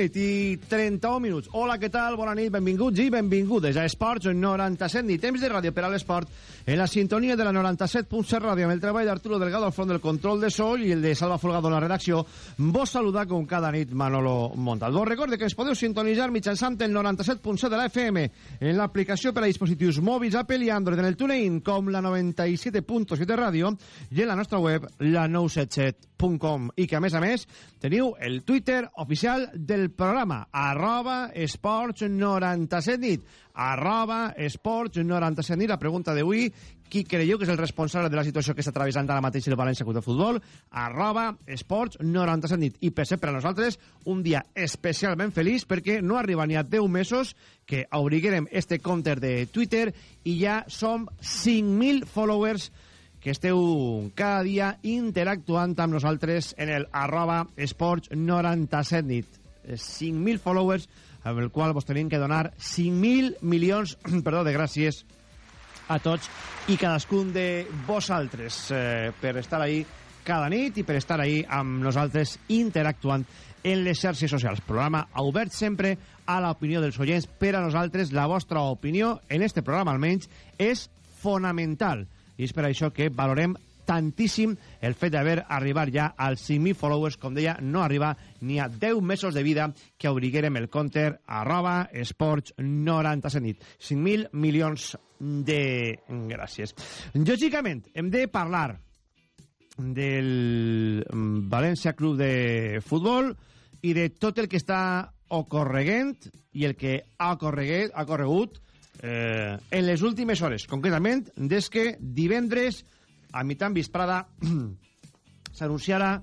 nit i 31 minuts. Hola, què tal? Bona nit, benvinguts i benvingudes a Esports 97 nit. Temps de ràdio per a l'esport en la sintonia de la 97.7 ràdio amb el treball d'Arturo Delgado al front del control de sol i el de Salva Folgado en la redacció. Vos saluda com cada nit Manolo Montalbó. Recorde que ens podeu sintonitzar mitjançant el 97.7 de la FM en l'aplicació per a dispositius mòbils Apple i Android en el TuneIn com la 97.7 ràdio i en la nostra web la 977.com i que a més a més teniu el Twitter oficial del programa. Arroba esports 97 nit. Arroba esports 97 nit. La pregunta d'avui qui creieu que és el responsable de la situació que està travessant ara mateix el València Club de Futbol? Arroba esports 97 nit. I per ser per a nosaltres un dia especialment feliç perquè no arriba ni a 10 mesos que obriguem este compte de Twitter i ja som 5.000 followers que esteu cada dia interactuant amb nosaltres en el arroba esports 97 nit. 5.000 followers amb el qual vos tenim que donar 5.000 milions perdó, de gràcies a tots i cadascun de vosaltres eh, per estar ahí cada nit i per estar ahí amb nosaltres interactuant en les xarxes socials. Programa obert sempre a l'opinió dels oients. Per a nosaltres, la vostra opinió, en este programa almenys, és fonamental i és per això que valorem tantíssim el fet d'haver arribat ja als 5.000 followers, com deia, no arriba ni a 10 mesos de vida que obriguérem el compte arroba esports 97 nit. 5.000 milions de gràcies. Lògicament, hem de parlar del València Club de Futbol i de tot el que està ocorreguent i el que ha, ocorreguet, ha corregut eh, en les últimes hores, concretament des que divendres a mitjan vesprada s'anunciara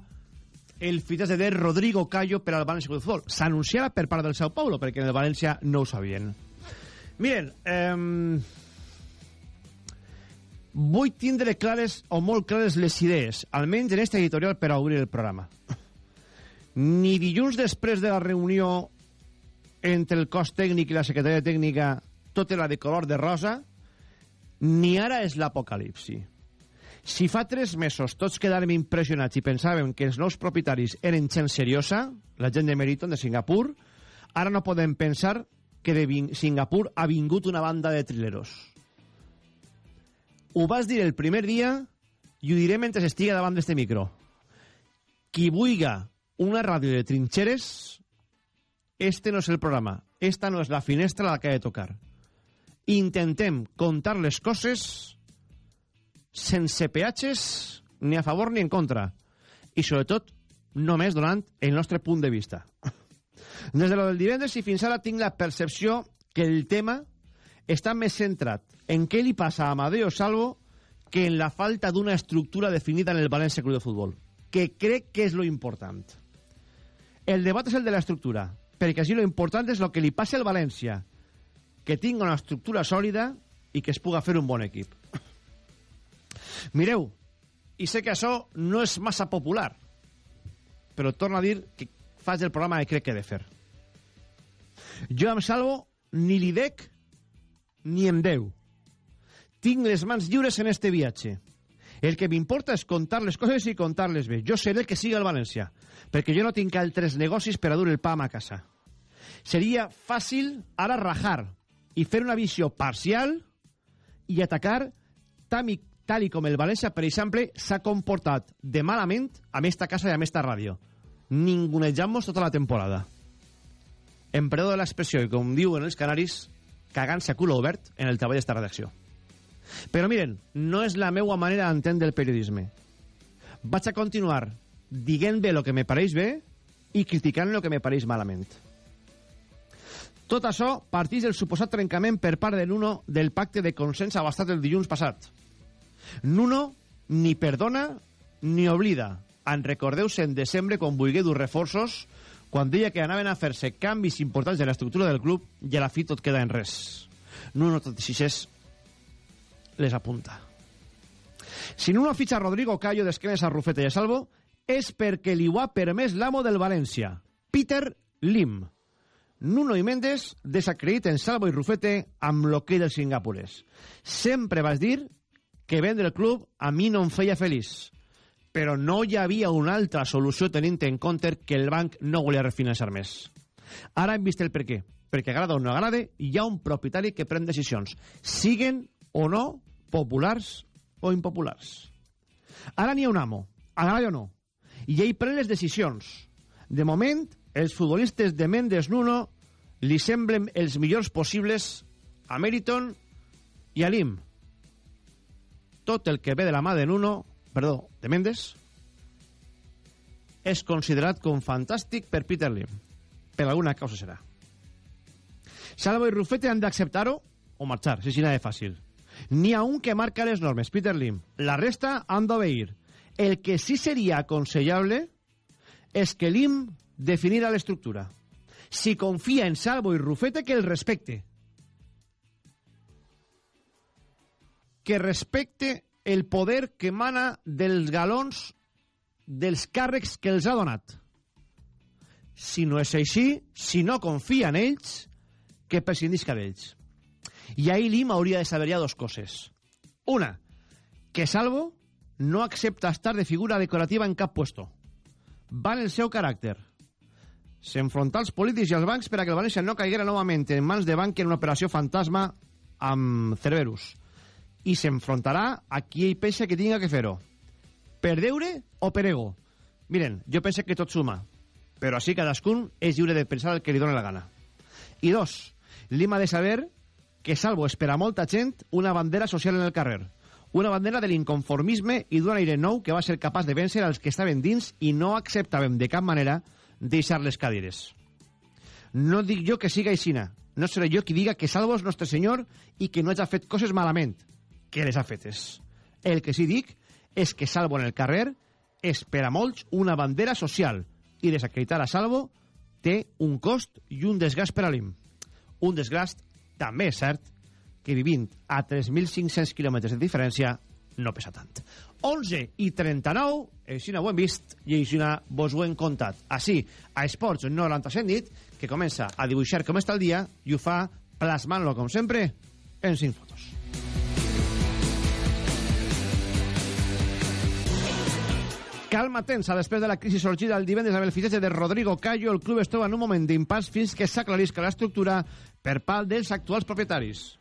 el fitxatge de Rodrigo Callo per al València de Futbol. S'anunciara per part del Sao Paulo, perquè en el València no ho sabien. Miren, eh, vull tindre clares o molt clares les idees, almenys en este editorial per a obrir el programa. Ni dilluns després de la reunió entre el cos tècnic i la secretaria tècnica tot era de color de rosa, ni ara és l'apocalipsi. Si fa tres mesos tots quedàrem impressionats i pensàvem que els nous propietaris eren gent seriosa, la gent de Meriton, de Singapur, ara no podem pensar que de Singapur ha vingut una banda de trileros. Ho vas dir el primer dia i ho diré mentre estigui davant d'este micro. Qui vulga una ràdio de trinxeres, este no és el programa. Esta no és la finestra a la que ha de tocar. Intentem contar les coses sense peatges ni a favor ni en contra. I, sobretot, només donant el nostre punt de vista. Des de lo del divendres i fins ara tinc la percepció que el tema està més centrat en què li passa a Amadeo Salvo que en la falta d'una estructura definida en el València Club de Futbol, que crec que és lo important. El debat és el de l'estructura, perquè així lo important és el que li passa al València, que tingui una estructura sòlida i que es puga fer un bon equip. Mireu, i sé que això no és massa popular, però torno a dir que faig el programa que crec que he de fer. Jo em salvo ni li dec ni em deu. Tinc les mans lliures en este viatge. El que m'importa és contar les coses i contar-les bé. Jo seré el que sigui al València, perquè jo no tinc altres negocis per a dur el pam a casa. Seria fàcil ara rajar i fer una visió parcial i atacar tal i, tal i com el València, per exemple, s'ha comportat de malament amb esta casa i amb esta ràdio. Ningunejant-nos tota la temporada. En perdó de l'expressió, i com diuen els canaris, cagant-se a cul obert en el treball d'esta redacció. Però miren, no és la meua manera d'entendre el periodisme. Vaig a continuar dient bé el que me pareix bé i criticant el que me pareix malament. Tot això partís del suposat trencament per part de Nuno del pacte de consens abastat el dilluns passat. Nuno ni perdona ni oblida. En recordeu-se en desembre quan vulgué dur reforços quan deia que anaven a fer-se canvis importants de l'estructura del club i a la fi tot queda en res. Nuno tot i les apunta. Si Nuno fitxa Rodrigo Cayo d'esquenes a Rufete i a Salvo és perquè li ho ha permès l'amo del València, Peter Lim. Nuno i Mendes desacrediten Salvo i Rufete amb l'hoquei dels Singapures. Sempre vas dir que vendre el club a mi no em feia feliç, però no hi havia una altra solució tenint en compte que el banc no volia refinançar més. Ara hem vist el per què. Perquè agrada o no agrade, hi ha un propietari que pren decisions, siguen o no populars o impopulars. Ara n'hi ha un amo, agrada o no, i ell pren les decisions. De moment, els futbolistes de Mendes Nuno li semblen els millors possibles a Meriton i a Lim. Tot el que ve de la mà de Nuno, perdó, de Mendes, és considerat com fantàstic per Peter Lim. Per alguna causa serà. Salvo i Rufete han d'acceptar-ho o marxar, si és de fàcil. N'hi ha un que marca les normes, Peter Lim. La resta han d'obeir. El que sí seria aconsellable és que Lim definirà l'estructura. Si confia en Salvo i Rufete, que el respecte. Que respecte el poder que mana dels galons dels càrrecs que els ha donat. Si no és així, si no confia en ells, que prescindisca d'ells. I ahí Lim hauria de saber ja dos coses. Una, que Salvo no accepta estar de figura decorativa en cap puesto. Va en el seu caràcter. S'enfrontar als polítics i als bancs per a que el València no caiguera novament en mans de banc en una operació fantasma amb Cerberus. I s'enfrontarà a qui ell pensa que tinga que fer-ho. Per deure o per ego? Miren, jo penso que tot suma, però així cadascun és lliure de pensar el que li dóna la gana. I dos, Lima de saber que Salvo espera molta gent una bandera social en el carrer. Una bandera de l'inconformisme i d'un aire nou que va ser capaç de vèncer als que estaven dins i no acceptàvem de cap manera deixar les cadires. No dic jo que siga aixina. No seré jo qui diga que Salvo és nostre senyor i que no hagi fet coses malament, que les ha fetes. El que sí dic és que Salvo en el carrer és per a molts una bandera social i desacreditar a Salvo té un cost i un desgast per a l'IM. Un desgast també és cert que vivint a 3.500 quilòmetres de diferència no pesa tant. 11 i 39, així no ho hem vist i així no vos ho hem contat. Així, a Esports 97 nit, que comença a dibuixar com està el dia i ho fa plasmant-lo, com sempre, en 5 fotos. Calma tensa després de la crisi sorgida el divendres amb el fitxatge de Rodrigo Cayo. El club es troba en un moment d'impàs fins que s'aclarisca l'estructura per part dels actuals propietaris.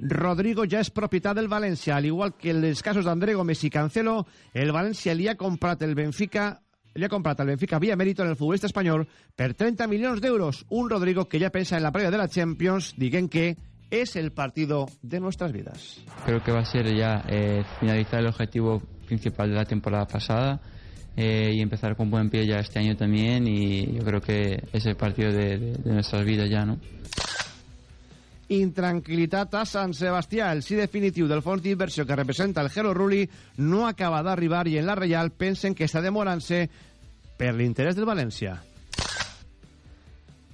Rodrigo ja és propietat del València, al igual que els casos d'André Gómez i Cancelo, el València li ha comprat el Benfica li ha comprat el Benfica via mérito en el futbolista espanyol per 30 milions d'euros. Un Rodrigo que ja pensa en la prèvia de la Champions, diguent que és el partido de nuestras vidas. Creo que va a ser ya eh, finalizar el objetivo principal de la temporada pasada eh, y empezar con buen pie ya este año también y yo creo que es el partido de, de, de nuestras vidas ya, ¿no? Intranquilitat a Sant Sebastià. El sí definitiu del fons d'inversió que representa el Gelo Rulli no acaba d'arribar i en la Reial pensen que està demorant-se per l'interès del València.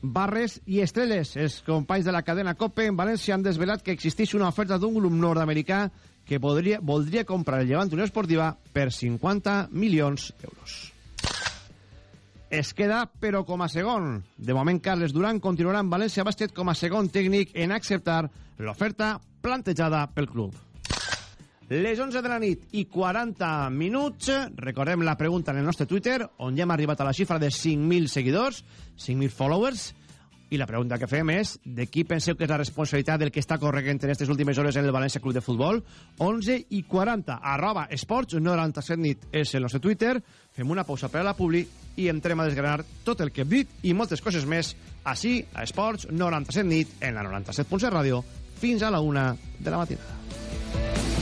Barres i Estrelles, els companys de la cadena COPE en València han desvelat que existeix una oferta d'un grup nord-americà que podria, voldria comprar el Llevant Unió Esportiva per 50 milions d'euros. Es queda, però com a segon. De moment, Carles Duran continuarà en València Bàsquet com a segon tècnic en acceptar l'oferta plantejada pel club. Les 11 de la nit i 40 minuts. Recordem la pregunta en el nostre Twitter, on ja hem arribat a la xifra de 5.000 seguidors, 5.000 followers. i la pregunta que fem és de qui penseu que és la responsabilitat del que està corregent en aquestes últimes hores en el València Club de Futbol 11 i 40 arroba esports 97 nit és el nostre Twitter fem una pausa per a la publi i entrem a desgranar tot el que hem dit i moltes coses més així a esports 97 nit en la 97.7 ràdio fins a la una de la matinada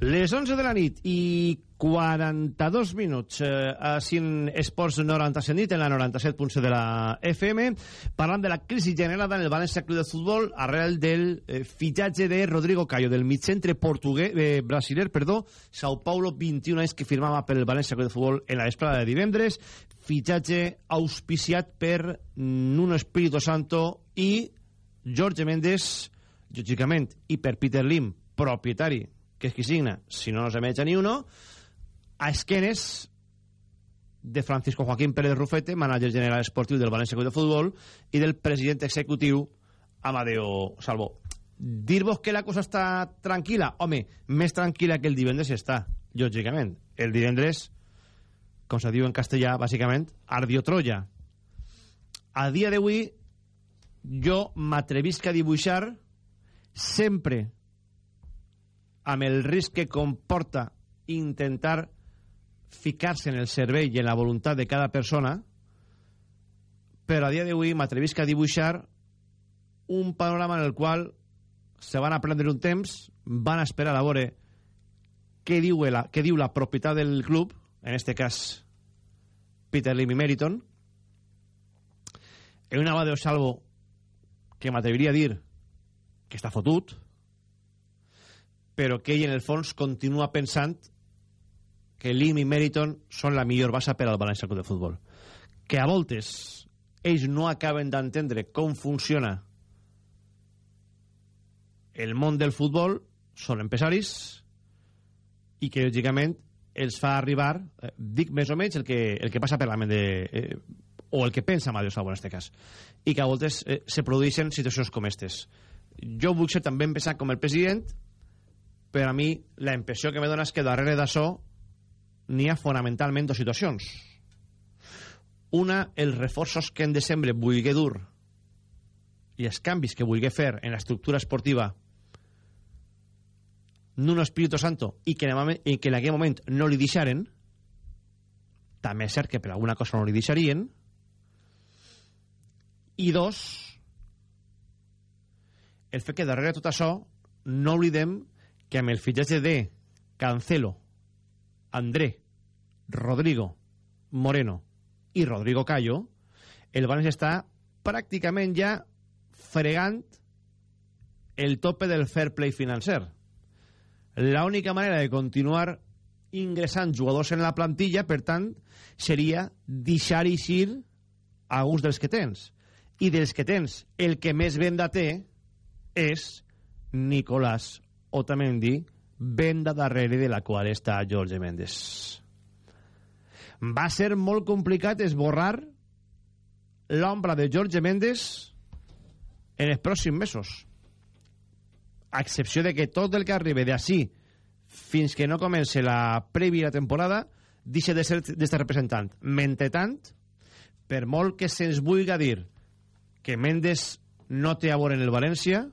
Les 11 de la nit i 42 minuts eh, així en Esports 97 nit en la 97.7 de la FM parlant de la crisi generada en el València Club de Futbol arrel del eh, fitxatge de Rodrigo Cayo del mitjentre portuguès eh, brasiler, perdó, Sao Paulo 21 anys que firmava per el València Club de Futbol en la vesprada de divendres. Fitxatge auspiciat per Nuno Espíritu Santo i Jorge Méndez lògicament i per Peter Lim propietari que és qui signa, si no no se m'echa ni uno, a esquenes de Francisco Joaquín Pérez Rufete, mànager general esportiu del València Club de Futbol, i del president executiu Amadeo Salvo. Dir-vos que la cosa està tranquil·la? Home, més tranquil·la que el divendres està, lògicament. El divendres, com se diu en castellà, bàsicament, ardió Troya. A dia d'avui, jo m'atrevisc a dibuixar sempre amb el risc que comporta intentar ficar-se en el cervell i en la voluntat de cada persona, però a dia d'avui m'atrevisc a dibuixar un panorama en el qual se van a prendre un temps, van a esperar a veure què diu la, què diu la propietat del club, en este cas Peter Lim i Meriton, en una Amadeo Salvo que m'atreviria a dir que està fotut, però que ell en el fons continua pensant que Lim i Meriton són la millor base per al València Club de Futbol. Que a voltes ells no acaben d'entendre com funciona el món del futbol, són empresaris i que lògicament els fa arribar, eh, dic més o menys el que, el que passa per la ment de... Eh, o el que pensa Mario Salvo en aquest cas i que a voltes eh, se produeixen situacions com aquestes jo vull ser també pensant com el president però a mi la impressió que me dona és que darrere d'això n'hi ha fonamentalment dues situacions. Una, els reforços que en desembre vulgui dur i els canvis que vulgui fer en l'estructura esportiva Nuno Espíritu Santo i que, en, i que en aquell moment no li deixaren també és cert que per alguna cosa no li deixarien i dos el fet que darrere tot això no oblidem que amb el fitxatge de Cancelo, André, Rodrigo, Moreno i Rodrigo Cayo, el València està pràcticament ja fregant el tope del fair play financer. l'única manera de continuar ingressant jugadors en la plantilla, per tant, seria deixar eixir alguns dels que tens. I dels que tens, el que més venda té és Nicolás Otamendi, venda darrere de la qual està Jorge Méndez. Va ser molt complicat esborrar l'ombra de Jorge Méndez en els pròxims mesos. A excepció de que tot el que arribi d'ací fins que no comence la prèvia temporada deixa de ser d'este representant. Mentretant, per molt que se'ns vulgui dir que Méndez no té a en el València,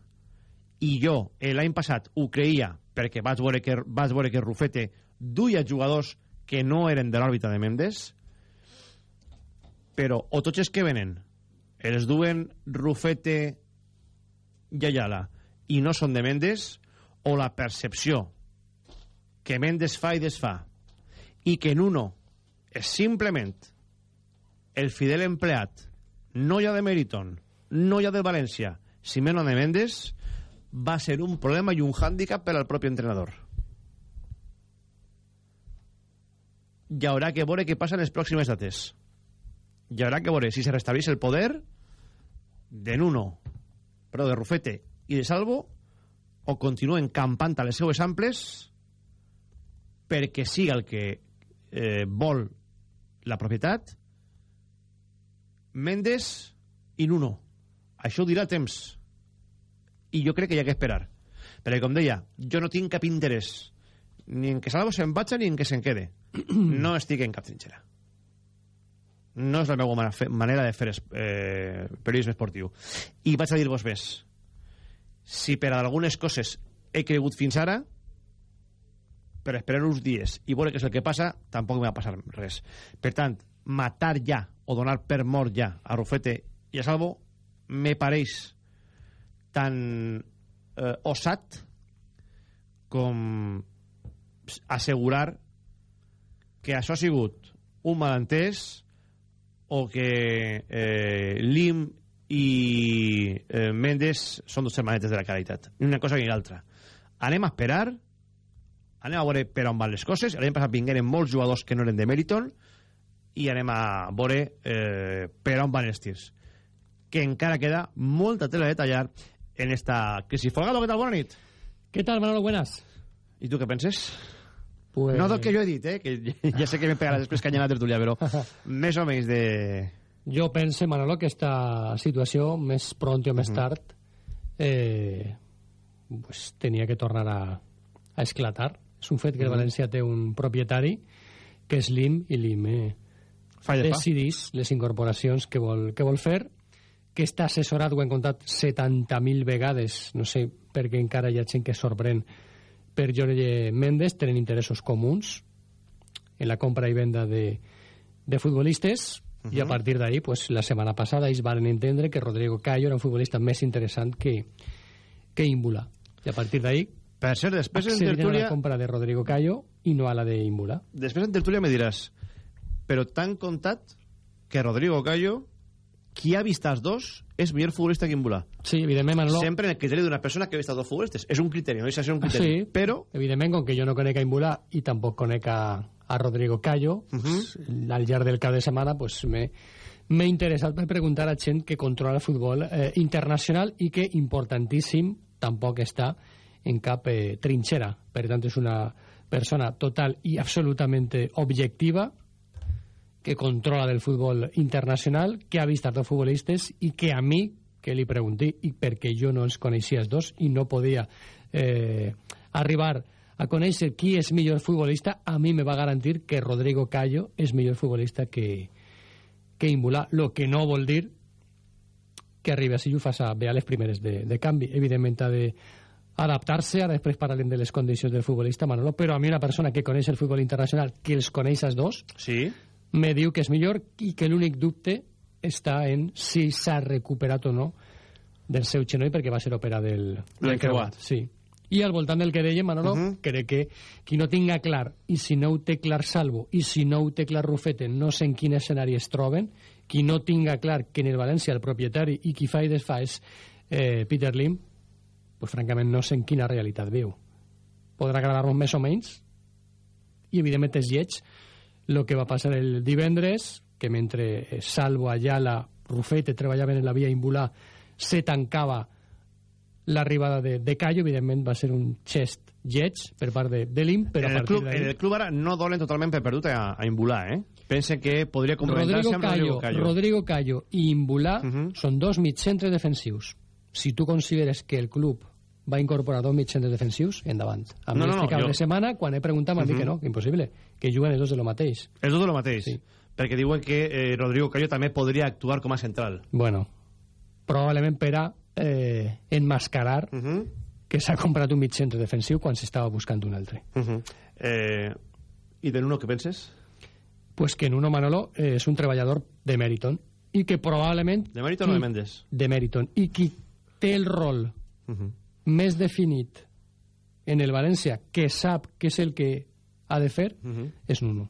i jo l'any passat ho creia perquè vaig veure que, vaig veure que Rufete duia jugadors que no eren de l'òrbita de Mendes però o tots els que venen els duen Rufete i Ayala i no són de Mendes o la percepció que Mendes fa i desfà i que en uno és simplement el fidel empleat no ha de Meriton no ha de València si menys de Mendes va ser un problema i un hàndicap per al propi entrenador. Hi haurà que veure què passa en les pròximes dates. Hi haurà que veure si se restableix el poder de Nuno, però de Rufete i de Salvo, o continuen campant a les seues amples perquè siga el que eh, vol la propietat Mendes i Nuno. Això dirà temps i jo crec que hi ha que esperar. Perquè com deia, jo no tinc cap interès ni en que Salvo se'n vagi ni en que se'n quede. No estic en cap trinxera. No és la meva manera de fer eh, periodisme esportiu. I vaig a dir-vos més. Si per a algunes coses he cregut fins ara per esperar uns dies i veure què és el que passa tampoc m'ha passat res. Per tant, matar ja o donar per mort ja a Rufete i a Salvo me pareix tan eh, osat com assegurar que això ha sigut un malentès o que eh, Lim i eh, Mendes són dos germanetes de la caritat. Ni una cosa ni l'altra. Anem a esperar, anem a veure per on van les coses. L'any passat vingueren molts jugadors que no eren de Meriton i anem a veure eh, per on van els tirs. Que encara queda molta tela de tallar en esta crisis. Folgado, ¿qué tal? Buena nit. ¿Qué tal, Manolo? Buenas. ¿Y tú qué penses? Pues... No del que jo he dit, eh? que ja sé que me pegarà després canya la tertúlia, però més o menys de... Jo pense, Manolo, que esta situació, més pront o més tard, eh, pues, tenia que tornar a, a esclatar. És un fet que el València té un propietari que és l'IM i l'IM eh, decidís les incorporacions que vol, que vol fer que està assessorat, ho hem contat 70.000 vegades, no sé perquè encara hi ha gent que sorprèn per Jorge Méndez, tenen interessos comuns en la compra i venda de, de futbolistes, uh -huh. i a partir d'ahí, pues, la setmana passada, ells van entendre que Rodrigo Cayo era un futbolista més interessant que, que Ímbula. I a partir d'ahí, per ser, després en tertúlia... la compra de Rodrigo Cayo i no a la de Ímbula. Després en tertúlia me diràs, però t'han contat que Rodrigo Cayo qui ha vist els dos és millor futbolista que Imbula. Sí, evidentment, Manolo. Sempre en el criteri d'una persona que ha vist els dos futbolistes. És un criteri, no deixa ser un criteri. Sí, però... Evidentment, com que jo no conec a Imbula i tampoc conec a, a Rodrigo Cayo, uh -huh. pues, al llarg del cap de setmana pues, m'he interessat per preguntar a gent que controla el futbol eh, internacional i que, importantíssim, tampoc està en cap eh, trinxera. Per tant, és una persona total i absolutament objectiva que controla del futbol internacional, que ha vist els dos futbolistes i que a mi, que li pregunté, i perquè jo no els coneixia els dos i no podia eh, arribar a conèixer qui és millor futbolista, a mi me va garantir que Rodrigo Callo és millor futbolista que, que Imbula, lo que no vol dir que a ho faça bé a les primeres de, de canvi. Evidentment ha de adaptar-se, ara després parlarem de les condicions del futbolista, Manolo, però a mi una persona que coneix el futbol internacional, que els coneix els dos, sí me diu que és millor i que l'únic dubte està en si s'ha recuperat o no del seu genoll perquè va ser operat del, del creuat. Sí. I al voltant del que deia Manolo, uh -huh. crec que qui no tinga clar, i si no ho té clar Salvo, i si no ho té clar Rufete, no sé en quin escenari es troben, qui no tinga clar que en el València el propietari i qui fa i desfà és eh, Peter Lim, pues francament no sé en quina realitat viu. podrà agradar-nos més o menys, i evidentment és lleig el que va passar el divendres, que mentre Salvo, Ayala, Rufete treballaven en la via Imbulà, se tancava l'arribada de, de Callo, evidentment va ser un gest lleig per part de, de l'IM, però en el, club, en el club ara no donen totalment per perdut a, a Imbulà, eh? Pensen que podria complementar-se amb Callo, Rodrigo Callo. Rodrigo Callo i Imbulà Uh -huh. són dos mitjcentres defensius. Si tu consideres que el club va incorporar dos mitjcentres defensius, endavant. A mi No, no, no, cap jo- de setmana, quan he preguntat, m'han Uh dit -huh. que no, que impossible, que juguen els dos de lo mateix. És tot el mateix. Sí. Perquè diuen que eh, Rodrigo Callo també podria actuar com a central. Bueno, probablement per a eh, enmascarar Uh -huh. que s'ha comprat un mitjcentre defensiu quan s'estava buscant un altre. Uh -huh. eh, I de Nuno, què penses? Pues que Nuno Manolo eh, és un treballador de Meriton i que probablement... De Meriton o de Mendes? De Meriton. I qui té el rol Uh -huh. Més definit en el València, que sap què és el que ha de fer, Uh -huh. és Nuno.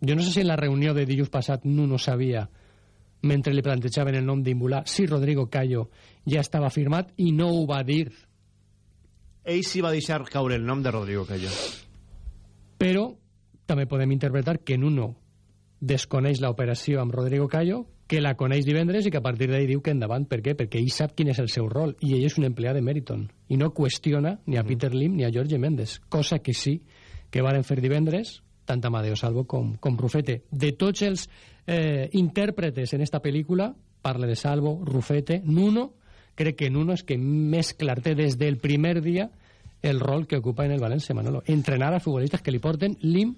Jo no sé si en la reunió de dilluns passat Nuno sabia, mentre li plantejaven el nom d'Imbulà, si Rodrigo Callo ja estava firmat i no ho va dir. Ell sí va deixar caure el nom de Rodrigo Callo. Però també podem interpretar que Nuno desconeix l'operació amb Rodrigo Callo, que la coneix divendres i que a partir d'ahí diu que endavant. Per què? Perquè ell sap quin és el seu rol i ell és un empleat de Meriton i no qüestiona ni a Peter Lim ni a Jorge Méndez, cosa que sí que varen fer divendres tant Amadeo Salvo com, com Rufete. De tots els eh, intèrpretes en esta pel·lícula, parle de Salvo, Rufete, Nuno, crec que Nuno és que més clar té des del primer dia el rol que ocupa en el València, Manolo. Entrenar a futbolistes que li porten Lim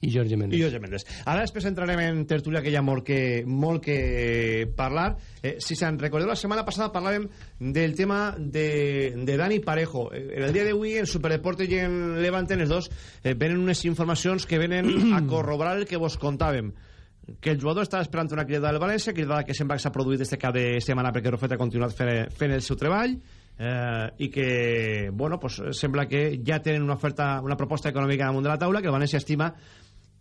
i Jorge Méndez. I Jorge Mendes. Ara després entrarem en tertúlia, que hi ha molt que, molt que parlar. Eh, si se'n recordeu, la setmana passada parlàvem del tema de, de Dani Parejo. Eh, En el dia d'avui, en Superdeporte i en Levante, en els dos, eh, venen unes informacions que venen a corroborar el que vos contàvem que el jugador estava esperant una cridada del València, cridada que sembla que s'ha produït este cap de setmana perquè Rufet ha continuat fent, fent el seu treball eh, i que, bueno, pues, sembla que ja tenen una oferta, una proposta econòmica damunt de la taula, que el València estima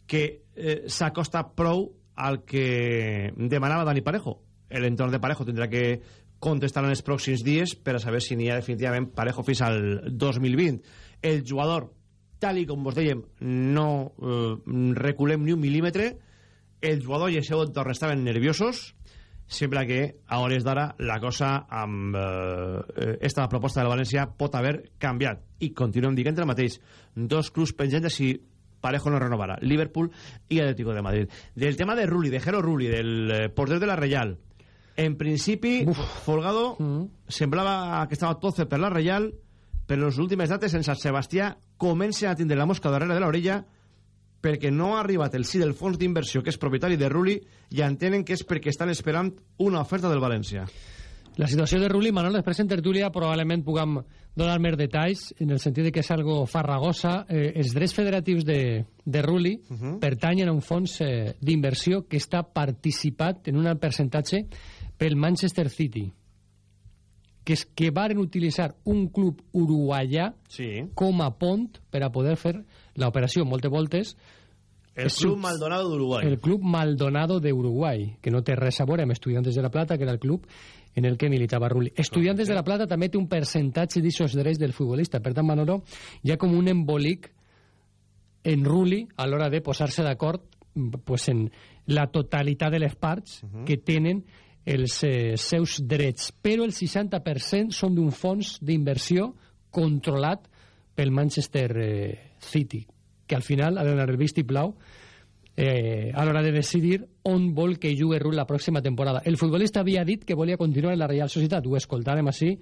que eh, s'acosta prou al que demanava Dani Parejo. L'entorn de Parejo tindrà que contestar en els pròxims dies per a saber si n'hi ha definitivament Parejo fins al 2020. El jugador, tal i com vos dèiem, no eh, reculem ni un mil·límetre, el jugador i el seu entorn estaven nerviosos, sembla que a hores d'ara la cosa amb eh, esta proposta del València pot haver canviat i continuem dient el mateix dos clubs penjants si Parejo no renovarà Liverpool i Atlético de Madrid del tema de Rulli, de Jero Rulli del eh, porter de la Reial en principi Uf. Folgado mm. semblava que estava tot fet per la Reial però en les últimes dates en Sant Sebastià comencen a tindre la mosca darrere de l'orella perquè no ha arribat el sí del fons d'inversió que és propietari de Rulli i entenen que és perquè estan esperant una oferta del València La situació de Rulli, Manol, després en tertúlia probablement puguem donar més detalls en el sentit de que és algo farragosa. Eh, els drets federatius de, de Rulli uh -huh. pertanyen a un fons eh, d'inversió que està participat en un percentatge pel Manchester City que és que varen utilitzar un club uruguaià sí. com a pont per a poder fer l'operació moltes voltes el Club Maldonado d'Uruguai. El Club Maldonado d'Uruguai, que no té res a veure amb Estudiantes de la Plata, que era el club en el que militava Rulli. Estudiantes de la Plata també té un percentatge d'aixòs drets del futbolista. Per tant, Manolo, hi ha com un embolic en Rulli a l'hora de posar-se d'acord pues, en la totalitat de les parts uh -huh. que tenen els eh, seus drets. Però el 60% són d'un fons d'inversió controlat pel Manchester eh, City, que al final ha de donar el vistiplau eh, a l'hora de decidir on vol que jugui Rull la pròxima temporada. El futbolista havia dit que volia continuar en la Real Societat, ho escoltàrem així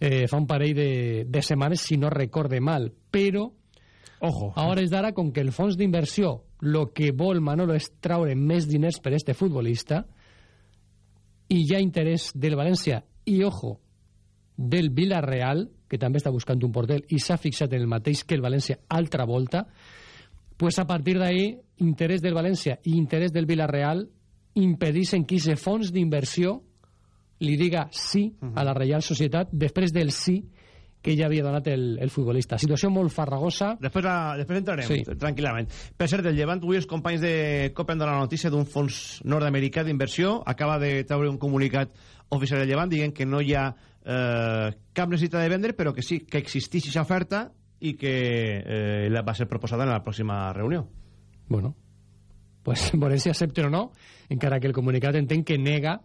eh, fa un parell de, de setmanes, si no recorde mal, però Ojo. a hores d'ara, com que el fons d'inversió el que vol Manolo és traure més diners per este futbolista i hi ha interès del València i, ojo, del Villarreal, que també està buscant un porter i s'ha fixat en el mateix que el València altra volta, pues a partir d'ahí, interès del València i interès del Villarreal impedixen que aquest fons d'inversió li diga sí a la Reial Societat després del sí que ja havia donat el, el futbolista. Situació molt farragosa. Després, la, després entrarem, Sí. tranquil·lament. Per cert, el Llevant, avui els companys de Copa han donat la notícia d'un fons nord-americà d'inversió. Acaba de treure un comunicat oficial del Llevant dient que no hi ha eh, cap necessitat de vendre, però que sí, que existeix aquesta oferta i que eh, va ser proposada en la pròxima reunió. Bueno, pues veurem si accepten o no, encara que el comunicat entenc que nega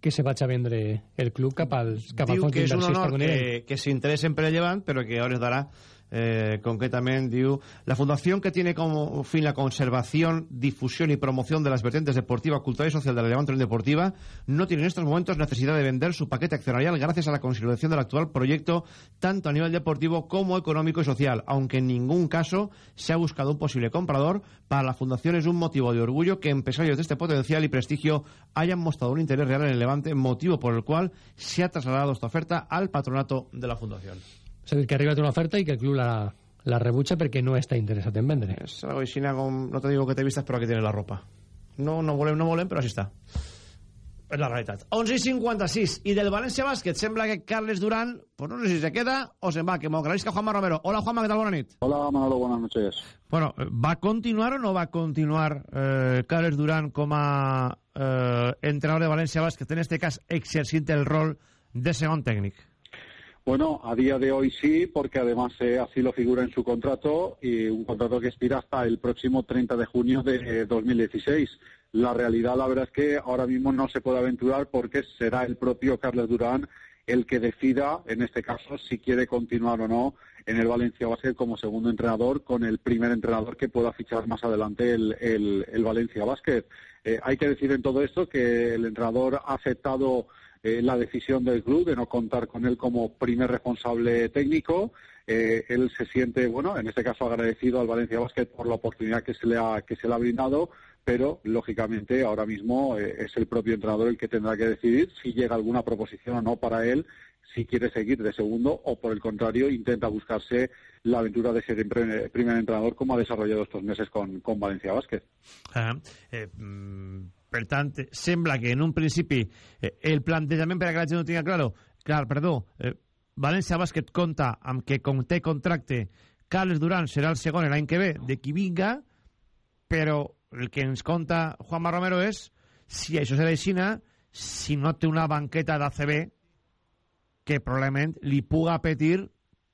que se vagi a vendre el club cap al, cap que és un honor que, que s'interessen per el Llevant, però que a hores d'ara eh, concretamente diu la fundación que tiene como fin la conservación, difusión y promoción de las vertientes deportiva, cultural y social de la Levante Deportiva no tiene en estos momentos necesidad de vender su paquete accionarial gracias a la consolidación del actual proyecto tanto a nivel deportivo como económico y social, aunque en ningún caso se ha buscado un posible comprador. Para la fundación es un motivo de orgullo que empresarios de este potencial y prestigio hayan mostrado un interés real en el Levante, motivo por el cual se ha trasladado esta oferta al patronato de la fundación. És a dir, que ha arribat una oferta i que el club la, la rebutja perquè no està interessat en vendre. Es algo així com, no te digo que te vistas, però que tienes la ropa. No, no volem, no volem, però així està. És la realitat. 11 i 56. I del València Bàsquet sembla que Carles Durán, pues no sé si se queda o se va, que m'ho aclarisca Juanma Romero. Hola, Juanma, ¿qué tal? Bona nit. Hola, Manolo, buenas noches. Bueno, ¿va a continuar o no va a continuar eh, Carles Durán com a eh, entrenador de València Bàsquet, en este cas exercint el rol de segon tècnic? Bueno, a día de hoy sí, porque además eh, así lo figura en su contrato y un contrato que expira hasta el próximo 30 de junio de eh, 2016. La realidad, la verdad es que ahora mismo no se puede aventurar porque será el propio Carles Durán el que decida, en este caso, si quiere continuar o no en el Valencia Basket como segundo entrenador con el primer entrenador que pueda fichar más adelante el, el, el Valencia Basket. Eh, hay que decir en todo esto que el entrenador ha aceptado eh, la decisión del club de no contar con él como primer responsable técnico. Eh, él se siente, bueno, en este caso agradecido al Valencia Basket por la oportunidad que se le ha, que se le ha brindado, pero lógicamente ahora mismo eh, es el propio entrenador el que tendrá que decidir si llega alguna proposición o no para él, si quiere seguir de segundo o por el contrario intenta buscarse la aventura de ser primer, primer entrenador como ha desarrollado estos meses con, con Valencia Basket. Ah, eh, mm, per tant, sembla que en un principi eh, el plantejament per a que la gent ho tingui clar, clar, perdó, eh, València Bàsquet compta amb que com té contracte Carles Duran serà el segon l'any que ve de qui vinga, però el que ens conta Juanma Romero és si això serà aixina, si no té una banqueta d'ACB que probablement li puga petir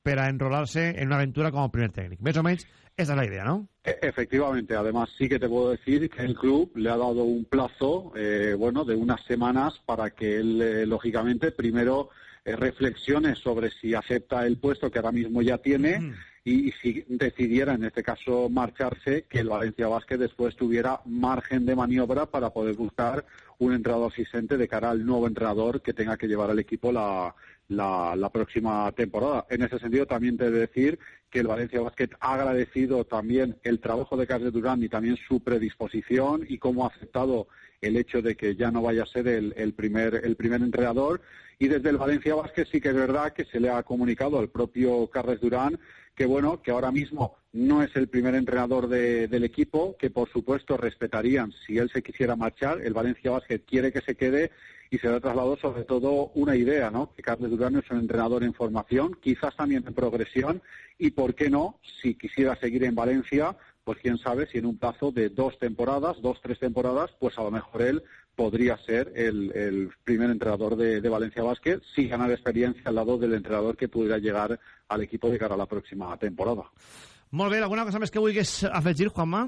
per a enrolar-se en una aventura com a primer tècnic. Més o menys, esa es la idea, ¿no? E, Efectivamente, además sí que te puedo decir que el club le ha dado un plazo, eh, bueno, de unas semanas para que él, eh, lógicamente, primero eh, reflexione sobre si acepta el puesto que ahora mismo ya tiene Mm. y, y si decidiera, en este caso, marcharse, que el Valencia Basket después tuviera margen de maniobra para poder buscar un entrenador asistente de cara al nuevo entrenador que tenga que llevar al equipo la, la, la próxima temporada. En ese sentido, también te he de decir que el Valencia Basket ha agradecido también el trabajo de Carles Durán y también su predisposición y cómo ha aceptado el hecho de que ya no vaya a ser el, el primer el primer entrenador y desde el Valencia Basket sí que es verdad que se le ha comunicado al propio Carles Durán que bueno que ahora mismo no es el primer entrenador de- del equipo que por supuesto respetarían si él se quisiera marchar el Valencia Basket quiere que se quede y se le ha trasladado sobre todo una idea, ¿no? Que Carles Durán es un entrenador en formación, quizás también en progresión, y por qué no, si quisiera seguir en Valencia, pues quién sabe si en un plazo de dos temporadas, dos, tres temporadas, pues a lo mejor él podría ser el, el primer entrenador de, Valencia Basket, si ganar experiencia al lado del entrenador que pudiera llegar al equipo de cara a la próxima temporada. Molt alguna cosa més que vulguis afegir, Juanma?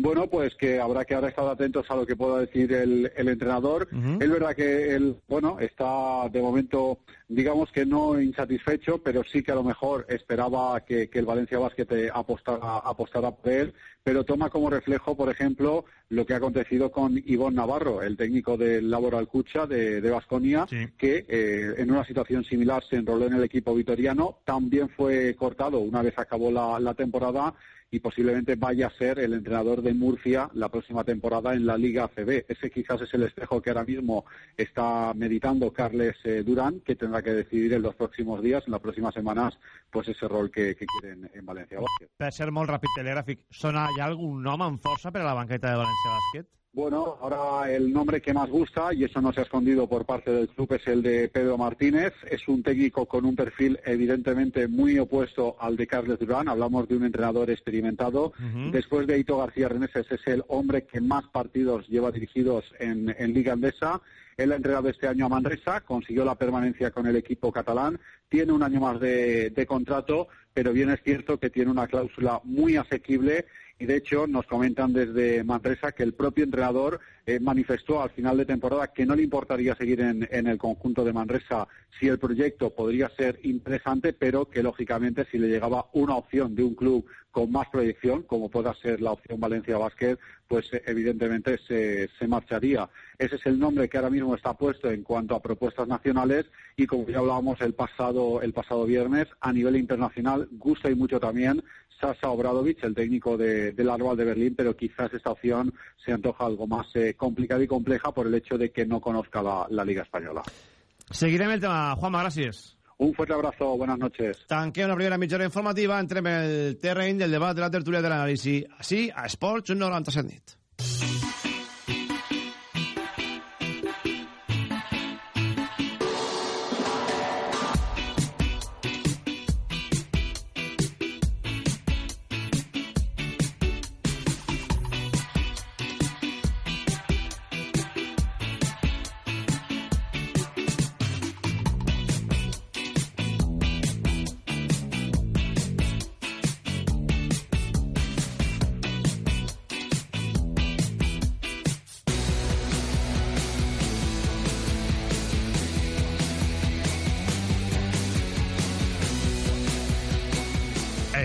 Bueno, pues que habrá que ahora estar atentos a lo que pueda decir el, el entrenador. Es verdad que él, bueno, está de momento, digamos que no insatisfecho, pero sí que a lo mejor esperaba que, que el Valencia Basket apostara, apostara por él, pero toma como reflejo, por ejemplo, lo que ha acontecido con Ivón Navarro, el técnico del Laboral Cucha de Vasconia, que eh, en una situación similar se enroló en el equipo vitoriano, también fue cortado una vez acabó la, la temporada y posiblemente vaya a ser el entrenador de Murcia la próxima temporada en la Liga ACB. Ese quizás es el espejo que ahora mismo está meditando Carles eh, Durán, que tendrá que decidir en los próximos días, en las próximas semanas, pues ese rol que, que quiere en, en Valencia Basket. Per ser molt ràpid sona ha algun nom amb força la banqueta de València Bàsquet? Bueno, ahora el nombre que más gusta, y eso no se ha escondido por parte del club, es el de Pedro Martínez. Es un técnico con un perfil evidentemente muy opuesto al de Carles Durán. Hablamos de un entrenador experimentado. Después de Ito García Reneses es el hombre que más partidos lleva dirigidos en, en Liga Andesa. Él ha entrenado este año a Manresa, consiguió la permanencia con el equipo catalán, tiene un año más de, de contrato, pero bien es cierto que tiene una cláusula muy asequible y de hecho nos comentan desde Manresa que el propio entrenador eh, manifestó al final de temporada que no le importaría seguir en, el conjunto de Manresa si el proyecto podría ser interesante, pero que lógicamente si le llegaba una opción de un club con más proyección, como pueda ser la opción Valencia Basket, pues eh, evidentemente se, se, marcharía. Ese es el nombre que ahora mismo está puesto en cuanto a propuestas nacionales y como ya hablábamos el pasado, el pasado viernes, a nivel internacional gusta y mucho también Sasa Obradovic, el técnico de, del Arbal de Berlín, pero quizás esta opción se antoja algo más eh, complicada y compleja por el hecho de que no conozca la, la Liga Española. Seguirem el tema. Juanma, gràcies. Un fuerte abrazo, buenas noches. Tanquem la primera mitjana informativa, entrem en el terreny del debat de la tertúlia de l'anàlisi. Així, a Esports 97 nit.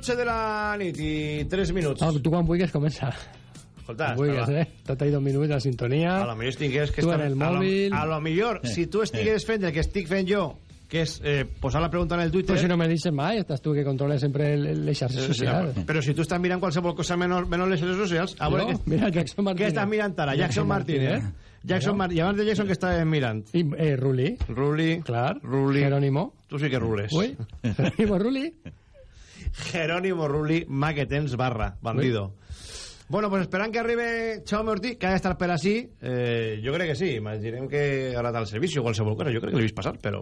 12 de la nit i 3 minuts. No, tu quan vulguis comença. Escolta, vulguis, eh? Tot ahí dos minuts, la sintonia. A lo millor estigués... Que tu en el a lo- mòbil. A lo millor, si tu estigués fent el que estic fent jo, que és eh, posar la pregunta en el Twitter... Però si no me dices mai, estàs tu que controles sempre el- les xarxes Sí, sí, socials. Però si tu estàs mirant qualsevol cosa menor, menys les xarxes socials... A veure, No, què- mira, Jackson Martínez. Què estàs mirant ara? Jackson, Jackson Martínez. Martínez. Jackson Mar I abans de Jackson, que estàs mirant? I, eh, Ruli. Ruli. Clar. Ruli. Jerónimo. Tu sí que rules. Ui, Jerónimo Ruli. Jerónimo Ruli, mà que tens barra, bandido. Bueno, pues esperant que arribe Jaume Ortiz, que ha d'estar per així, eh, jo crec que sí, imaginem que haurà tal servici o qualsevol cosa, jo crec que l'he vist passar, però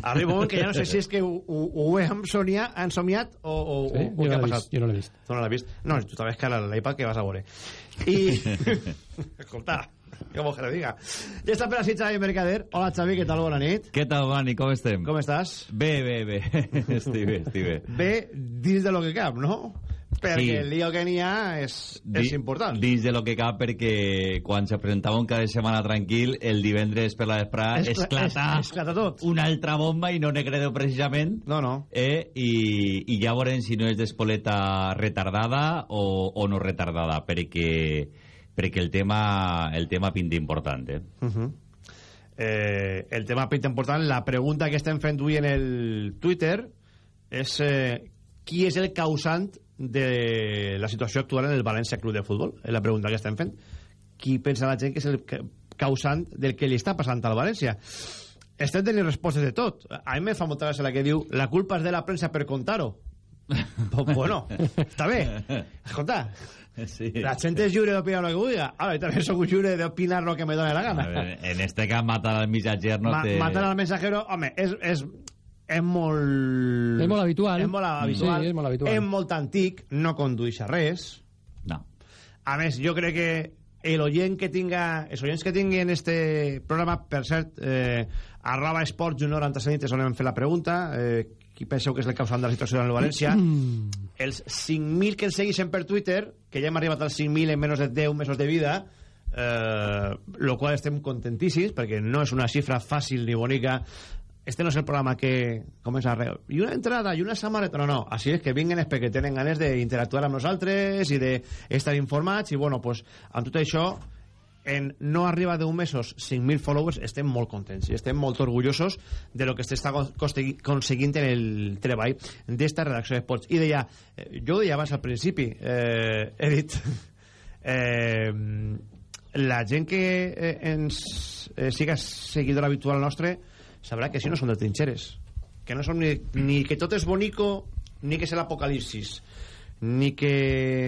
arriba un moment que ja no sé si és que ho, ho, ho hem somiat, han somiat o, o, Sí, o, què ha passat. vist, jo no l'he vist. Tu no l'has vist? No, tu t'havies que l'iPad que vas a veure. I... Escolta, que le diga. Ja està per així Xavi Mercader. Hola Xavi, què tal? Bona nit. Què tal, Vani? Com estem? Com estàs? Bé, bé, bé. estic bé, estic bé. Bé, dins de lo que cap, no? Perquè Sí. el lío que n'hi ha és, és Di- important. Dins de lo que cap, perquè quan se presentava un cada setmana tranquil, el divendres per la vesprà Escla- esclata, es- esclata tot. una altra bomba i no ne credo precisament. No, no. Eh? I, I ja veurem si no és d'espoleta retardada o, o no retardada, perquè, perquè el tema, el tema pinta important. Eh? Uh -huh. eh, el tema pinta important. La pregunta que estem fent avui en el Twitter és eh, qui és el causant de la situació actual en el València Club de Futbol? És la pregunta que estem fent. Qui pensa la gent que és el ca- causant del que li està passant al València? Estem tenint respostes de tot. A mi me fa molta gràcia la que diu la culpa és de la premsa per contar-ho. pues bueno, està bé. Escolta, Sí. la gent és lliure d'opinar el que vulgui. Ara, jo també soc lliure d'opinar el que me dóna la gana. Ver, en este cas, matar al missatger no Ma té... Matar al mensajero, home, és, és, és molt... És molt habitual. És molt habitual. Sí, és molt habitual. És molt antic, no condueix a res. No. A més, jo crec que el oient que tinga, els oients que tinguin este programa, per cert, eh, arroba esports 97 és on hem fet la pregunta, eh, qui penseu que és el causant de la situació en el València, els 5.000 que ens segueixen per Twitter, que ja hem arribat als 5.000 en menys de 10 mesos de vida, eh, lo qual estem contentíssims, perquè no és una xifra fàcil ni bonica. Este no és el programa que comença a. I una entrada, i una samarreta... No, no, així és que vinguen és perquè tenen ganes d'interactuar amb nosaltres i d'estar informats, i bueno, pues, amb tot això en no arriba de un mesos 5.000 followers estem molt contents i estem molt orgullosos de lo que s'està aconseguint en el treball d'esta redacció d'esports. I deia, eh, jo ho deia abans al principi eh, he dit eh, la gent que eh, ens eh, siga seguidor habitual nostre sabrà que si no són de trinxeres que no som ni, ni que tot és bonico ni que és l'apocalipsis ni que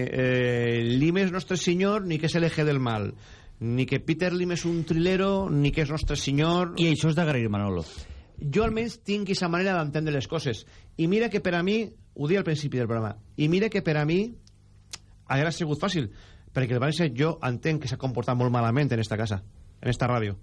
eh, l'IME és nostre senyor ni que és l'eje del mal ni que Peter Lim és un trilero, ni que és nostre senyor... I això és d'agrair, Manolo. Jo almenys tinc aquesta manera d'entendre les coses. I mira que per a mi, ho dic al principi del programa, i mira que per a mi hauria sigut fàcil, perquè el València jo entenc que s'ha comportat molt malament en esta casa, en esta ràdio.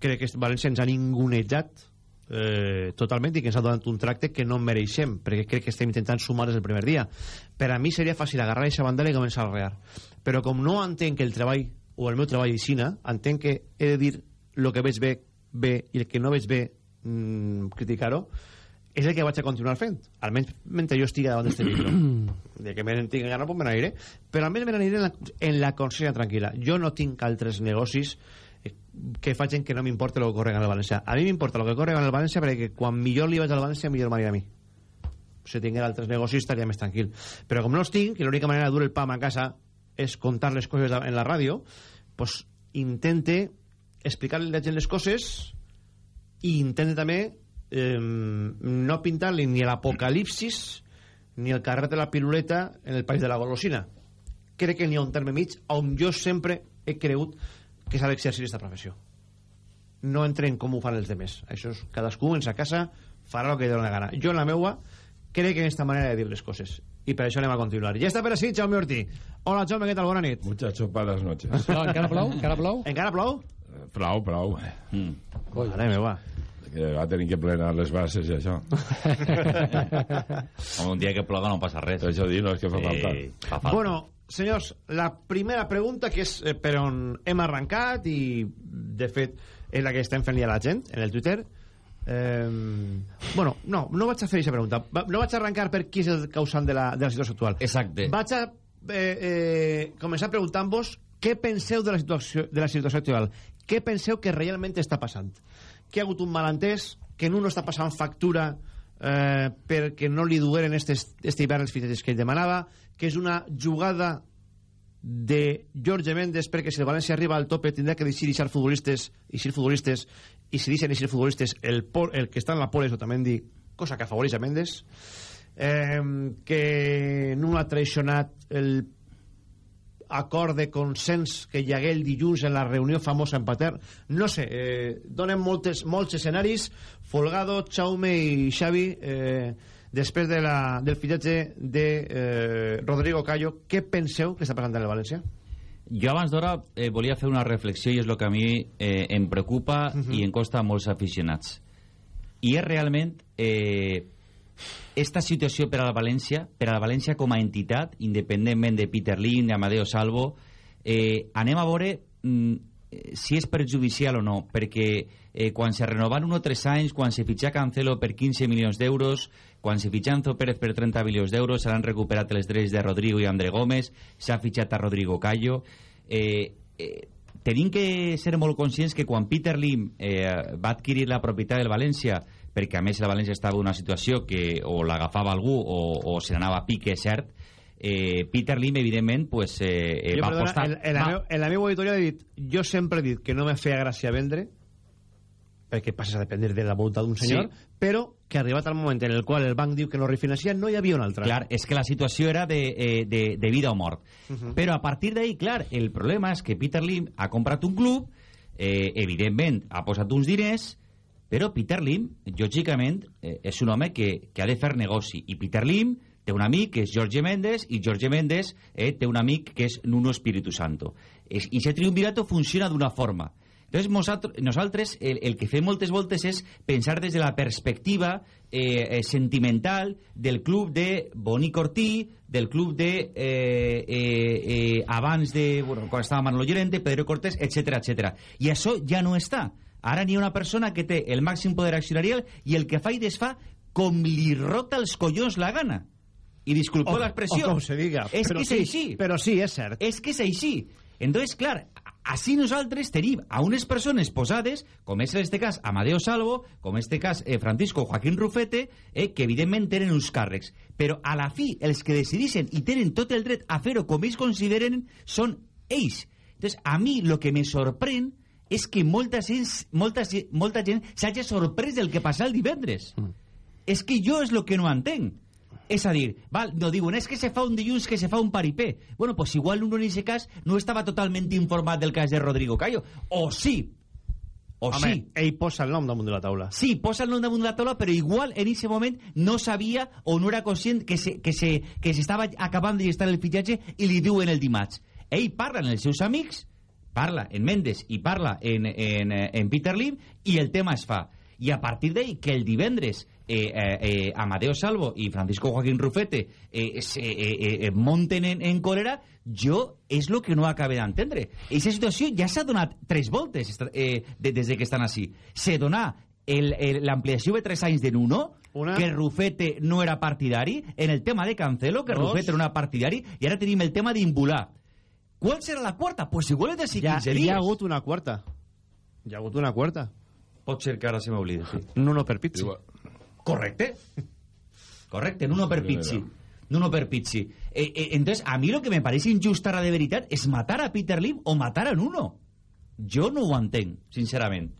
Crec que el València ens ha ningunejat eh, totalment i que ens ha donat un tracte que no mereixem, perquè crec que estem intentant sumar des del primer dia. Per a mi seria fàcil agarrar aquesta bandera i començar a rear. Però com no entenc que el treball o el meu treball d'Ixina, entenc que he de dir el que veig bé, bé i el que no veig bé mmm, criticar-ho, és el que vaig a continuar fent. Almenys mentre jo estigui davant d'este micro. de que me n'entinc gana, pues me n'aniré. Però almenys me n'aniré en la, en la consciència tranquil·la. Jo no tinc altres negocis eh, que facin que no m'importa el que corre en el València. A mi m'importa el que corre en el València perquè quan millor li vaig al València, millor m'anirà a mi. Si tingués altres negocis estaria més tranquil. Però com no els tinc, i l'única manera de dur el pam a casa és contar les coses en la ràdio, pues intente explicar-li a la gent les coses i intente també eh, no pintar-li ni l'apocalipsis ni el carrer de la piruleta en el país de la golosina. Crec que n'hi ha un terme mig on jo sempre he cregut que s'ha d'exercir aquesta professió. No entren com ho fan els demés. Això és, cadascú en sa casa farà el que li dóna gana. Jo en la meua crec en esta manera de dir les coses i per això anem a continuar. Ja està per així, Jaume Ortí. Hola, Jaume, què tal? Bona nit. Muchacho, buenas noches. No, encara plou? Encara plou? Encara plou? Plou, plou. Mm. Mare meva. Que va tenir que plenar les bases i això. Home, un dia que ploga no passa res. Això dir, no és que fa falta. fa falta. Bueno, senyors, la primera pregunta que és eh, per on hem arrencat i, de fet, és la que estem fent-li a la gent en el Twitter Eh, bueno, no, no vaig a fer aquesta pregunta. No vaig a arrencar per qui és el causant de la, de la situació actual. Exacte. Vaig a eh, eh, començar preguntant-vos què penseu de la, situació, de la situació actual. Què penseu que realment està passant? Que ha hagut un malentès, que en un no està passant factura eh, perquè no li dueren este, este hivern els fitxatges que ell demanava, que és una jugada de Jorge Méndez perquè si el València arriba al tope tindrà que deixar deixar futbolistes ser futbolistes i si deixen deixar futbolistes el, por, el que està en la pole también di cosa que afavoreix a Méndez eh, que no ha traicionat el acord de consens que hi hagué el dilluns en la reunió famosa en Pater no sé, eh, donen moltes, molts escenaris Folgado, Chaume i Xavi eh, després de la, del fitatge de eh, Rodrigo Callo, què penseu que està passant en el València? Jo abans d'hora eh, volia fer una reflexió i és el que a mi eh, em preocupa uh -huh. i em costa a molts aficionats. I és realment eh, esta situació per a la València, per a la València com a entitat, independentment de Peter Lim, d'Amadeo Salvo, eh, anem a veure mm, si és perjudicial o no, perquè eh, quan se renovan 1 o 3 anys, quan se fitxa Cancelo per 15 milions d'euros, quan se fitxa Anzo Pérez per 30 milions d'euros, s'han recuperat els drets de Rodrigo i André Gómez, s'ha fitxat a Rodrigo Callo... Eh, eh, tenim que ser molt conscients que quan Peter Lim eh, va adquirir la propietat del València perquè a més el València estava en una situació que o l'agafava algú o, o se n'anava a pique, cert, eh, Peter Lim, evidentment, pues, eh, eh, jo, va perdona, apostar... En, en, la va... meu, en la meva auditoria he dit, jo sempre he dit que no me feia gràcia vendre, perquè passes a dependre de la voluntat d'un senyor, sí. però que arribat al moment en el qual el banc diu que no refinancia, no hi havia un altre. Clar, és que la situació era de, eh, de, de vida o mort. Uh -huh. Però a partir d'ahí, clar, el problema és que Peter Lim ha comprat un club, eh, evidentment ha posat uns diners, però Peter Lim, lògicament, eh, és un home que, que ha de fer negoci. I Peter Lim té un amic que és Jorge Méndez i Jorge Méndez eh, té un amic que és Nuno Espíritu Santo. I aquest triunvirato funciona d'una forma Entonces, nosaltres el, el que fem moltes voltes és pensar des de la perspectiva eh, eh, sentimental del club de Boni Cortí, del club de eh, eh, eh, abans de, bueno, quan estava Manolo Llorente, Pedro Cortés, etc etc. I això ja no està. Ara n'hi ha una persona que té el màxim poder accionarial i el que fa i desfà com li rota els collons la gana. I disculpeu l'expressió. o com se diga, És però que és sí, així. però sí, és cert. És que és així. Entonces, clar, així nosaltres tenim a unes persones posades, com és en este cas Amadeo Salvo, com en este cas eh, Francisco Joaquín Rufete, eh, que evidentment tenen uns càrrecs. Però a la fi, els que decidixen i tenen tot el dret a fer-ho com ells consideren són ells. Entonces, a mi lo que me sorprèn és que molta gent, molta, molta gent s'hagi sorprès del que passa el divendres. Mm. És que jo és el que no entenc. És a dir, val, no diuen, és que se fa un dilluns que se fa un paripé. Bueno, pues igual uno en ese cas no estava totalment informat del cas de Rodrigo Cayo. O sí, o Home, sí. ell posa el nom damunt de la taula. Sí, posa el nom damunt de la taula, però igual en aquest moment no sabia o no era conscient que se, que se, que s'estava acabant de gestar el fitxatge i li diuen el dimarts. Ell parla amb els seus amics, parla en Mendes i parla en, en, en Peter Lim i el tema es fa. I a partir d'ahí, que el divendres eh, eh, eh, Amadeo Salvo i Francisco Joaquín Rufete eh, se, eh, monten en, en còlera, jo és el que no acabe d'entendre. Aquesta situació ja s'ha donat tres voltes eh, de, des de que estan així. Se donà el- el- l'ampliació de tres anys de Nuno, Una. que Rufete no era partidari, en el tema de Cancelo, que Dos. Rufete no era partidari, i ara tenim el tema d'Imbulà. Qual serà la quarta? Pues igual és de 15 Ja, dies. hi ha hagut una quarta. Hi ha hagut una quarta. Pot ser que ara se m'oblida, sí. Nuno per Pizzi. Correcte. Correcte, Nuno per Pizzi. Nuno per Pizzi. Eh, eh, entonces, a mí lo que me parece injusto ara de veritat és matar a Peter Lim o matar a Nuno. Jo no ho entenc, sincerament.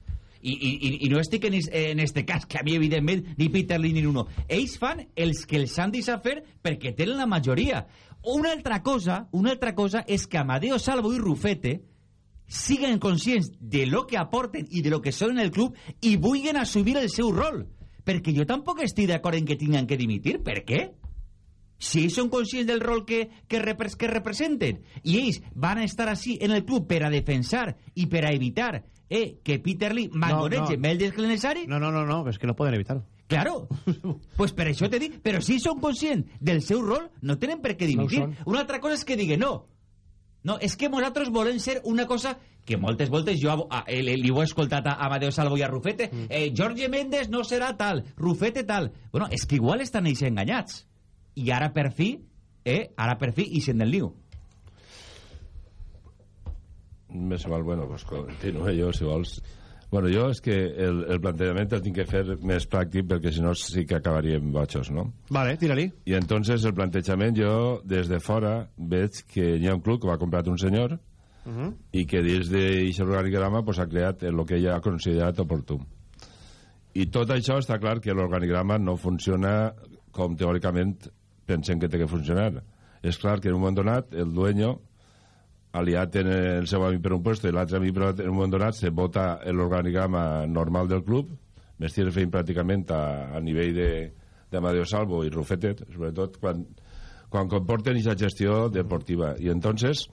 I, i, i- i no estic en, en este cas, que a mi, evidentment, ni Peter Lim ni Nuno. Ells fan els que els han deixat fer perquè tenen la majoria. Una altra cosa, una altra cosa és que Amadeo Salvo i Rufete siguen conscients de lo que aporten i de lo que són en el club i vulguin assumir el seu rol. Perquè jo tampoc estic d'acord en que tinguin que dimitir. Per què? Si ells són conscients del rol que, que, repres, que representen i ells van a estar així en el club per a defensar i per a evitar eh, que Peter Lee mangonege no, no. No, no, no, no, és que no poden evitar-ho. Claro, pues per això te dic, però si són conscients del seu rol, no tenen per què dimitir. No. Una altra cosa és que diguen, no, no, és que nosaltres volem ser una cosa que moltes voltes jo a, a, li, li ho he escoltat a Amadeo Salvo i a Rufete, mm. eh, Jorge Méndez no serà tal, Rufete tal. Bueno, és que igual estan ells enganyats. I ara per fi, eh, ara per fi, i sent del niu. Més val, bueno, pues continua jo, si vols. Bueno, jo és que el, el plantejament el tinc que fer més pràctic perquè si no sí que acabaríem bojos, no? Vale, tira-li. I entonces el plantejament jo des de fora veig que hi ha un club que va comprar un senyor Uh -huh. i que dins d'aquest organigrama pues, ha creat el que ella ha considerat oportú. I tot això està clar que l'organigrama no funciona com teòricament pensem que té que funcionar. És clar que en un moment donat el dueño aliat en el seu amic per un puesto i l'altre amic per en un moment donat se vota l'organigrama normal del club m'estic fent pràcticament a, a nivell de, d'Amadeo Salvo i Rufetet sobretot quan, quan comporten aquesta gestió deportiva i entonces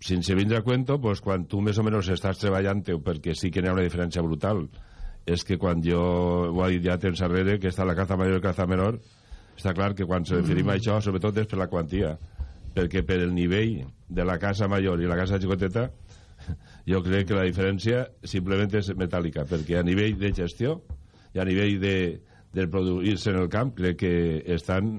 sense vindre a cuento, pues, quan tu més o menys estàs treballant perquè sí que n'hi ha una diferència brutal. És que quan jo ho ha dit ja temps darrere que està la caza major i la caza menor està clar que quan se referim a això sobretot és per la quantia. Perquè per el nivell de la casa major i la casa xicoteta jo crec que la diferència simplement és metàl·lica perquè a nivell de gestió i a nivell de, de produir-se en el camp crec que estan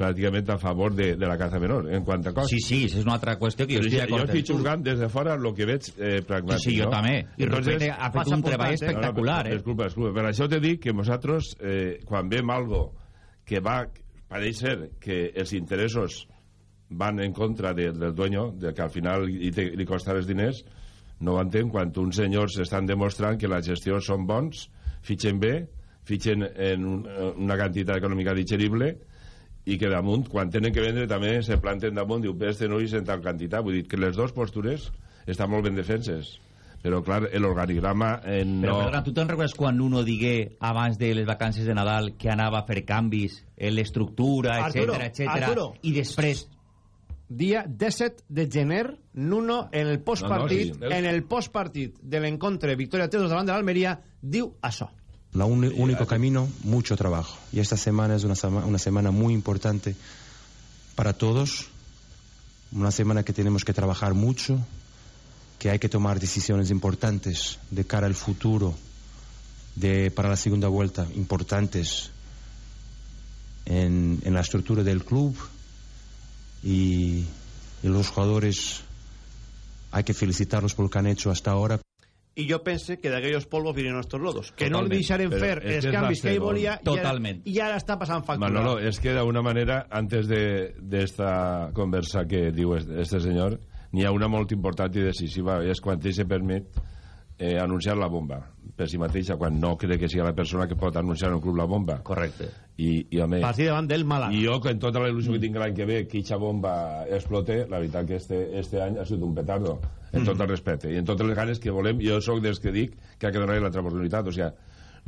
pràcticament a favor de, de la caza menor en quant a cost. Sí, sí, és una altra qüestió que jo estic jo, jo d'acord estic jugant des de fora el que veig eh, pragmàtic. Sí, sí, jo no? també. I Rufete ha fet un treball apuntant, eh? espectacular, no, eh? Disculpa, disculpa. Per això te dic que nosaltres, eh, quan veiem algo que va, pareix ser que els interessos van en contra de, del dueño, de que al final li, te, li costa els diners, no ho entenc quan uns senyors estan demostrant que la gestió són bons, fitxen bé, fitxen en un, una quantitat econòmica digerible i que damunt, quan tenen que vendre, també se planten damunt, diu, este no en tal quantitat. Vull dir que les dues postures estan molt ben defenses. Però, clar, l'organigrama eh, no... Però, perdona, tu te'n recordes quan uno digué abans de les vacances de Nadal que anava a fer canvis en l'estructura, etcètera, Arturo. i després dia 17 de gener, Nuno, en el postpartit, No, no, sí. en el postpartit de l'encontre Victoria Tedos davant de l'Almeria, diu això. La uni- único camino, mucho trabajo. Y esta semana es una, sema- una semana muy importante para todos. Una semana que tenemos que trabajar mucho, que hay que tomar decisiones importantes de cara al futuro, de, para la segunda vuelta, importantes en, en la estructura del club. Y, y los jugadores hay que felicitarlos por lo que han hecho hasta ahora. I jo pense que d'aquells polvos vienen estos lodos. Que no Totalment. li deixaren Però fer és que els és canvis que ell volia ara, Totalment. i ara està passant factura. Manolo, es que de alguna manera, antes de, de esta conversa que diu este, este senyor, n'hi ha una molt important i decisiva, és quan ell se permet eh, anunciar la bomba per si mateixa, quan no crec que sigui la persona que pot anunciar en el club la bomba. Correcte. I, i home, Partit davant del Màlaga. i jo, con tota la il·lusió que tinc l'any que ve, que eixa bomba explote, la veritat que este, este any ha sigut un petardo, en tot el respecte, i en totes les ganes que volem, jo sóc dels que dic que ha que donar l'altra oportunitat, o sigui,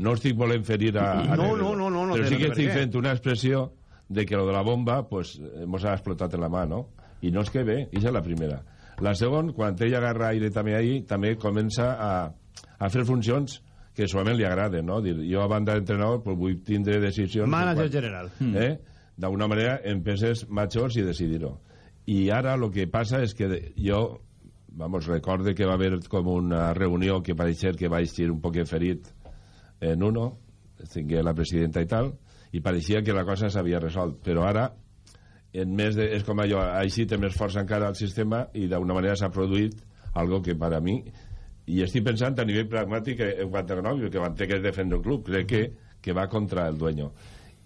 no estic volent ferir a... a No, no, no, no, no però sí que estic fent una expressió de que lo de la bomba, pues, eh, mos ha explotat en la mà, no? I no és que bé, i és la primera. La segona, quan ell agarra aire també ahir, també comença a, a fer funcions que solament li agraden, no? Dir, jo a banda d'entrenador pues, vull tindre decisions... Manager quan- general. eh? d'alguna manera en peces majors i decidir-ho i ara el que passa és que de- jo vamos, recorde que va haver com una reunió que pareixer que vaig ir un poc ferit en uno tingué la presidenta i tal i pareixia que la cosa s'havia resolt però ara en més de, és com allò així té més força encara el sistema i d'alguna manera s'ha produït algo que per a mi i estic pensant a nivell pragmàtic en quant a Granollers, que van ter que defendre el club crec que, que va contra el dueño.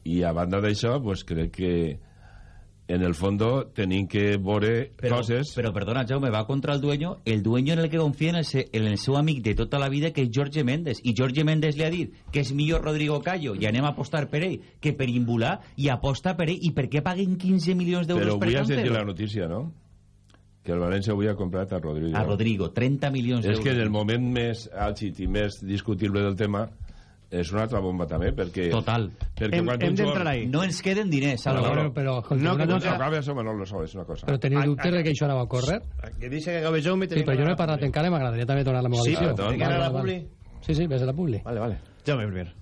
I a banda d'això pues, crec que en el fondo tenim que veure Però, coses però perdona, Jaume, va contra el dueño, el dueño en el que confia en el, se, en el seu amic de tota la vida, que és Jorge Méndez. I Jorge Méndez li ha dit que és millor Rodrigo Callo i anem a apostar per ell que per imbular i aposta per ell. I per què paguen 15 milions d'euros però per avui has llegit Cancelo? la notícia no? que el València avui ha comprat a Rodrigo A Rodrigo, 30 milions és d'euros. que en el moment més àlgid i més discutible del tema és una altra bomba també perquè, Total. perquè quan un jugador- No ens queden diners, No, Álvaro. no, però, escolta, no, una que no cosa- acaba això Manolo Sol, és una cosa Però teniu dubtes de que això anava a córrer? Que dice que Gabe Jaume... Sí, però jo no he parlat encara i m'agradaria també donar la meva Sí, visió. però a la publi? Sí, sí, ves a la publi. Vale, vale. Jaume Bruguer.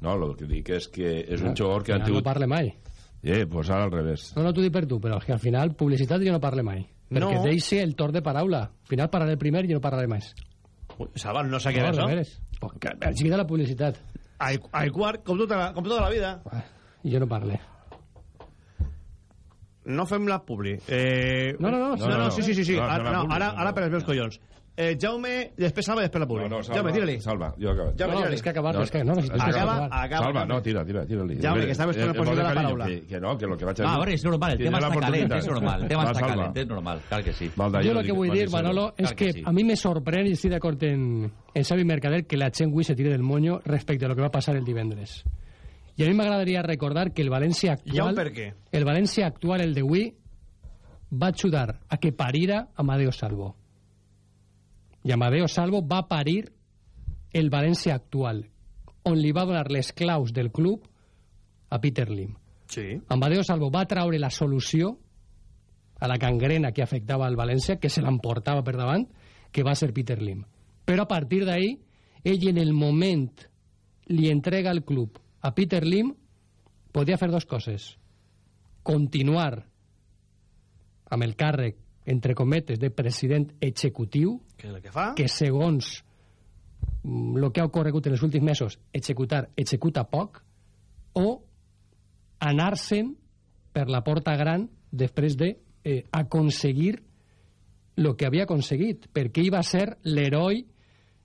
no, el que dic és que és Ah, un jugador que han tingut No parle mai. eh, pues ara al revés No, no, t'ho dic per tu, però que al final publicitat jo no parle mai. Perquè No. deixi el torn de paraula. Al final parlaré el primer i jo no parlaré més. Salva, no s'ha No, quedat, al no? revés. Pues que el xiquet de la publicitat. Al, al quart, com tota, la, com tota la vida. I jo no parle. No fem la publi. Eh... No, no, no, no, no, no. sí, sí, sí, sí. No, Ara, no no, ara, no, ara no. per els meus collons. Eh, Jaume, després Salva, després la publi. no, no, salva, Jaume, tira-li. salva, jo he acabat Jaume, No, tira-li. és que acabar, és que no, és que Acaba, acabar. acaba. Salva, no, tira, tira, tira-li. Jaume, que el Eh, posible molt de la paraula. Que, que no, que lo que vaig a No, dir... a veure, és normal, el tema està calent, és normal, el tema està calent, és normal, clar que sí. Valda, Jo jo el que vull dir, Manolo, és que a mi me sorprèn i estic d'acord en, en Xavi Mercader que la gent avui se tire del moño respecte a lo que va passar el divendres. I a mi m'agradaria recordar que el València Ja actual, per què. el València actual, el d'avui, va ajudar a que parira Amadeo Salvo. I Amadeo Salvo va parir el València actual, on li va donar les claus del club a Peter Lim. Sí. Amadeo Salvo va traure la solució a la gangrena que afectava al València, que se l'emportava per davant, que va ser Peter Lim. Però a partir d'ahí, ell en el moment li entrega el club a Peter Lim, podia fer dos coses. Continuar amb el càrrec, entre cometes, de president executiu, és el que fa? que segons el que ha ocorregut en els últims mesos, executar, executa poc, o anar-se'n per la porta gran després de eh, aconseguir el que havia aconseguit, perquè ell va ser l'heroi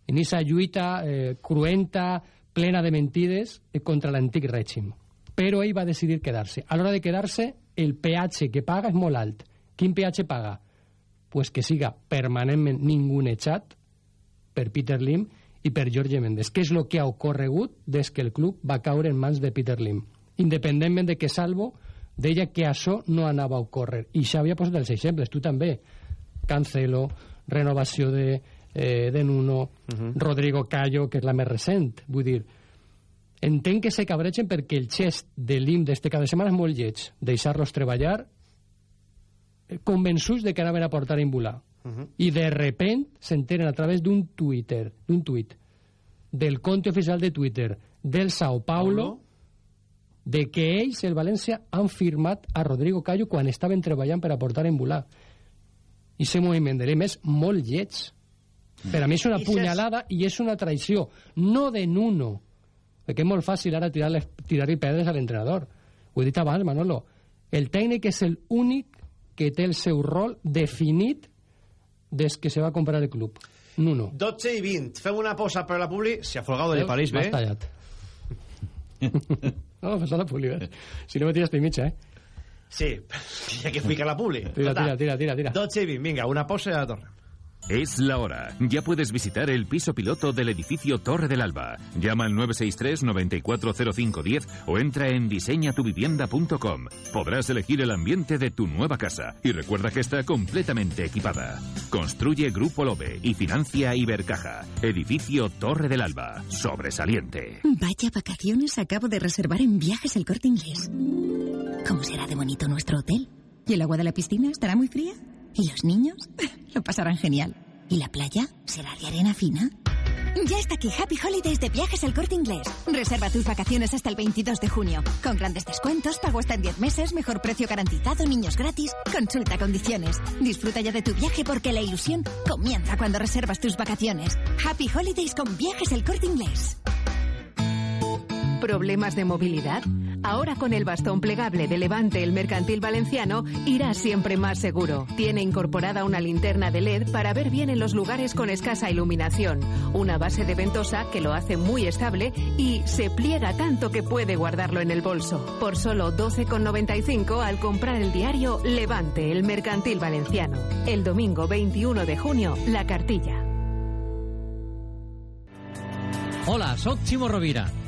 en aquesta lluita eh, cruenta, plena de mentides eh, contra l'antic règim. Però ell va decidir quedar-se. A l'hora de quedar-se, el peatge que paga és molt alt. Quin peatge paga? Pues que siga permanentment ningunejat per Peter Lim i per Jorge Méndez, que és el que ha ocorregut des que el club va caure en mans de Peter Lim. Independentment de que Salvo deia que això no anava a ocórrer. I Xavi ha posat els exemples, tu també. Cancelo, renovació de, eh, de Nuno, uh -huh. Rodrigo Callo, que és la més recent. Vull dir, entenc que se cabregen perquè el gest de Lim d'este cada setmana és molt lleig. Deixar-los treballar convençuts de que anaven a portar Imbulà. Uh -huh. I de repent s'enteren a través d'un Twitter, d'un tuit, del compte oficial de Twitter del Sao Paulo, Paulo, de que ells, el València, han firmat a Rodrigo Callo quan estaven treballant per aportar Imbulà. I aquest moviment de l'EM és molt lleig. Per a mi és una punyalada i és una traïció, no de Nuno, perquè és molt fàcil ara tirar-li tirar pedres a l'entrenador. Ho he dit abans, Manolo. El tècnic és el únic que té el seu rol definit des que se va comprar el club. Nuno. 12 i 20. Fem una pausa per la publi. Si ha folgado de París, bé. M'has tallat. no, fes la publi, bé. Si no me tiras per mitja, eh? Sí, hi ha que ficar la publi. Tira, tira, tira, tira, tira. 12 i 20. Vinga, una pausa i ara tornem. Es la hora. Ya puedes visitar el piso piloto del edificio Torre del Alba. Llama al 963-940510 o entra en diseñatuvivienda.com. Podrás elegir el ambiente de tu nueva casa y recuerda que está completamente equipada. Construye Grupo Lobe y financia Ibercaja. Edificio Torre del Alba. Sobresaliente. Vaya vacaciones acabo de reservar en viajes el corte inglés. ¿Cómo será de bonito nuestro hotel? ¿Y el agua de la piscina estará muy fría? ¿Y los niños? Lo pasarán genial. ¿Y la playa? ¿Será de arena fina? Ya está aquí Happy Holidays de Viajes El Corte Inglés. Reserva tus vacaciones hasta el 22 de junio. Con grandes descuentos, pago hasta en 10 meses, mejor precio garantizado, niños gratis. Consulta condiciones. Disfruta ya de tu viaje porque la ilusión comienza cuando reservas tus vacaciones. Happy Holidays con Viajes El Corte Inglés. ¿Problemas de movilidad? Ahora con el bastón plegable de Levante el Mercantil Valenciano irás siempre más seguro. Tiene incorporada una linterna de LED para ver bien en los lugares con escasa iluminación, una base de ventosa que lo hace muy estable y se pliega tanto que puede guardarlo en el bolso. Por solo 12,95 al comprar el diario Levante el Mercantil Valenciano. El domingo 21 de junio, la cartilla. Hola, sóc Ximo Rovira.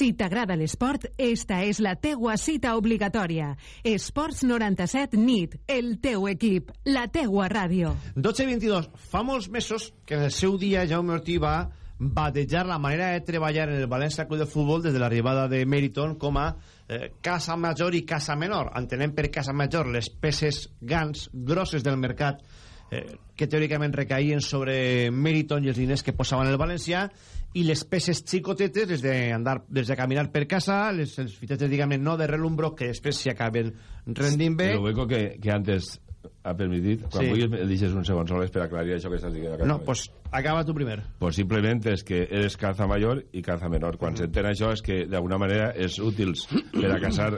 Si t'agrada l'esport, esta és la teua cita obligatòria. Esports 97 NIT, el teu equip, la teua ràdio. 12 i 22. Fa molts mesos que en el seu dia Jaume Ortí va batejar la manera de treballar en el València Club de Futbol des de l'arribada de Meriton com a eh, casa major i casa menor. Entenem per casa major les peces gans grosses del mercat eh, que teòricament recaïen sobre Meriton i els diners que posaven el València i les peces xicotetes, les de, andar, les de caminar per casa, les, els fitetes, diguem no de relumbro, que després s'hi acaben rendint bé. Lo que, que antes ha permitit, quan sí. vull deixes un segon sol per aclarir això que estàs dient. No, pues acaba tu primer. Pues simplement és que eres calza mayor i calza menor. Quan mm. s'entén això és que d'alguna manera és útil per a casar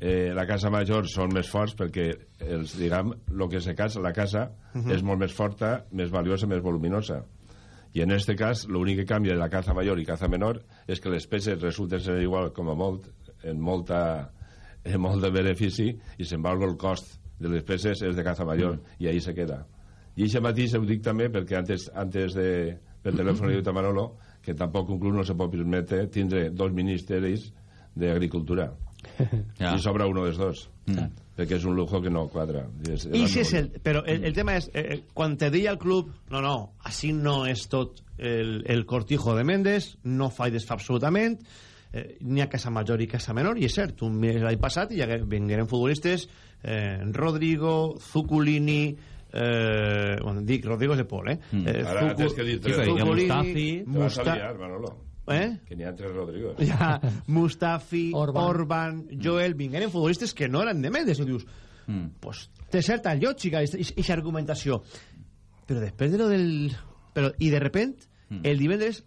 eh, la casa major són més forts perquè els, diguem, lo que se casa, la casa uh -huh. és molt més forta, més valiosa, més voluminosa i en aquest cas l'únic que canvia de la caza major i caza menor és que les peces resulten ser igual com a molt en, molta, en molt de benefici i s'embargo el cost de les peces és de caza major mm. i ahí se queda i això mateix ho dic també perquè antes, antes de, per telèfon he dit a Manolo que tampoc un club no se pot permetre tindre dos ministeris d'agricultura. si sobra uno dels dos mm perquè és un lujo que no quadra. És, I si és el, però el, el tema és, eh, quan te deia el club, no, no, així no és tot el, el cortijo de Mendes, no fa i desfa absolutament, eh, n'hi ha casa major i casa menor, i és cert, un mes l'any passat i ja vingueren futbolistes, eh, Rodrigo, Zuculini, eh, bueno, dic Rodrigo és de Pol, eh? Mm. eh Ara Zucu, tens que dir. Zuculini, Mustafi, Mustafi, Manolo. Eh? Que n'hi ha tres Rodrigo. Ja, Mustafi, Orban, Orban Joel, vingueren futbolistes que no eren de Mendes. I dius, mm. pues, té certa lògica aquesta argumentació. Però després de lo del... Però, I de repent, mm. el divendres,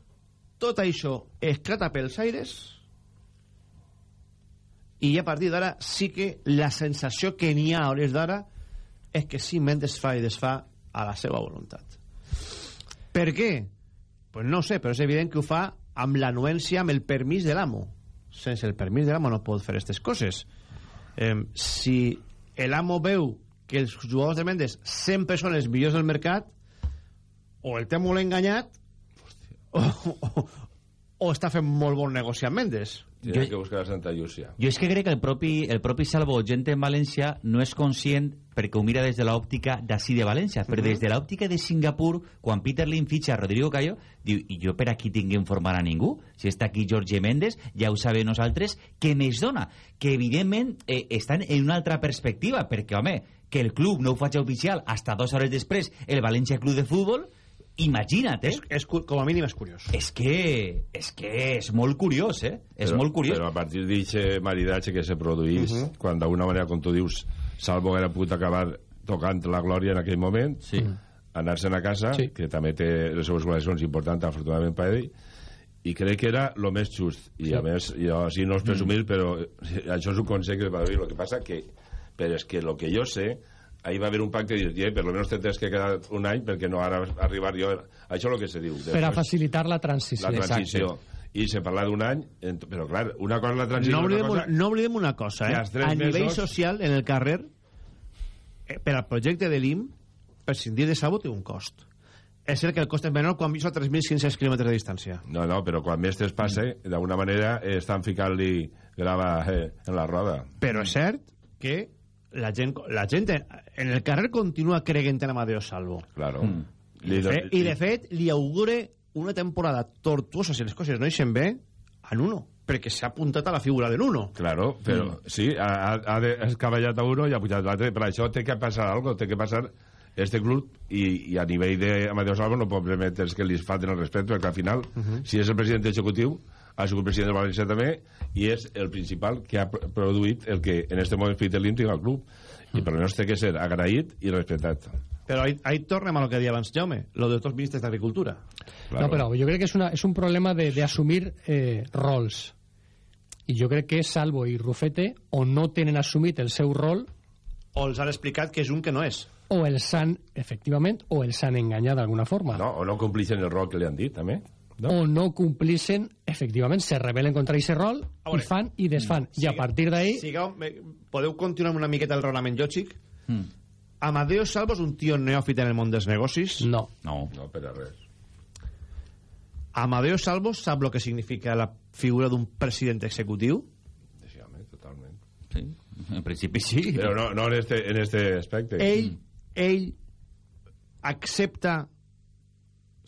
tot això esclata pels aires i a partir d'ara sí que la sensació que n'hi ha a hores d'ara és que sí, Mendes fa i desfà a la seva voluntat. Per què? Pues no sé, però és evident que ho fa amb l'anuència, amb el permís de l'amo. Sense el permís de l'amo no pot fer aquestes coses. Eh, si l'amo veu que els jugadors de Mendes sempre són els millors del mercat, o el té molt enganyat o, o, o està fent molt bon negoci amb Mendes. Tiene que buscar a Santa Llúcia. Jo és que crec que el propi, el propi Salvo, gent en València, no és conscient perquè ho mira des de l'òptica d'ací de València, però Mhm. des de l'òptica de Singapur, quan Peter Lim fitxa a Rodrigo Cayo, diu, i jo per aquí tinc que informar a ningú? Si està aquí Jorge Méndez, ja ho sabem nosaltres, què més dona? Que evidentment eh, estan en una altra perspectiva, perquè, home, que el club no ho faci oficial hasta dues hores després, el València Club de Futbol, imagina't, eh? És, és, com a mínim és curiós. És que, és que és molt curiós, eh? És Però- molt curiós. Però a partir d'aquest maridatge que se produís, Mhm. quan d'alguna manera, com tu dius, Salvo haguera pogut acabar tocant la glòria en aquell moment, sí. anar-se'n a casa, sí. que també té les seves obligacions importants, afortunadament per ell, i crec que era el més just. I Sí. a més, jo així no és presumir, però eh, això és un consell que va dir. El que passa que, però és que el que jo sé, ahí va haver un pacte de dir, per lo menos te tens que quedar un any perquè no ara arribar jo... Això és el que se diu. Per a facilitar la transició. la transició. I se parla d'un any, però clar, una cosa és la transició... No una oblidem, cosa... una, no oblidem una cosa, eh? A nivell mesos- social, en el carrer, eh, per al projecte de l'IM, prescindir de Sabo té un cost. És cert que el cost és menor quan vius a 3.500 quilòmetres de distància. No, no, però quan més temps passe, d'alguna manera eh, estan ficant-li grava eh, en la roda. Però és cert que la gent, la gent en el carrer continua creient en Amadeo Salvo. Claro. Mm. I, de fet, I de fet, li augure una temporada tortuosa si les coses no eixen bé a Nuno, perquè s'ha apuntat a la figura de Nuno. Claro, però Mm. sí, ha, ha, escavallat a uno i ha pujat l'altre, per això té que passar algo, té que passar este club i, i a nivell d'Amadeo Salvo no pot permetre que li falten el respecte perquè al final, uh -huh. si és el president executiu ha sigut president de València també i és el principal que ha pr- produït el que en este moment Peter Lim tinga al club i per almenys té que ser agraït i respectat Però ahí, ahí tornem a lo que deia abans Jaume, lo de tots ministres d'Agricultura. Claro. No, però jo crec que és, una, és un problema d'assumir eh, rols. I jo crec que Salvo i Rufete o no tenen assumit el seu rol o els han explicat que és un que no és. O els han, efectivament, o els han enganyat d'alguna forma. no, o no complixen el rol que li han dit també no? o no complixen, efectivament, se rebel·len contra aquest rol i fan i desfan. I a partir d'ahí... Podeu continuar una miqueta el raonament lògic? Mm. Amadeo Salvo és un tio neòfit en el món dels negocis? No. No. no per a res Amadeo Salvo sap el que significa la figura d'un president executiu? Sí, home, totalment. Sí, en principi sí. Però no, no en, este, en este aspecte. Ell, ell accepta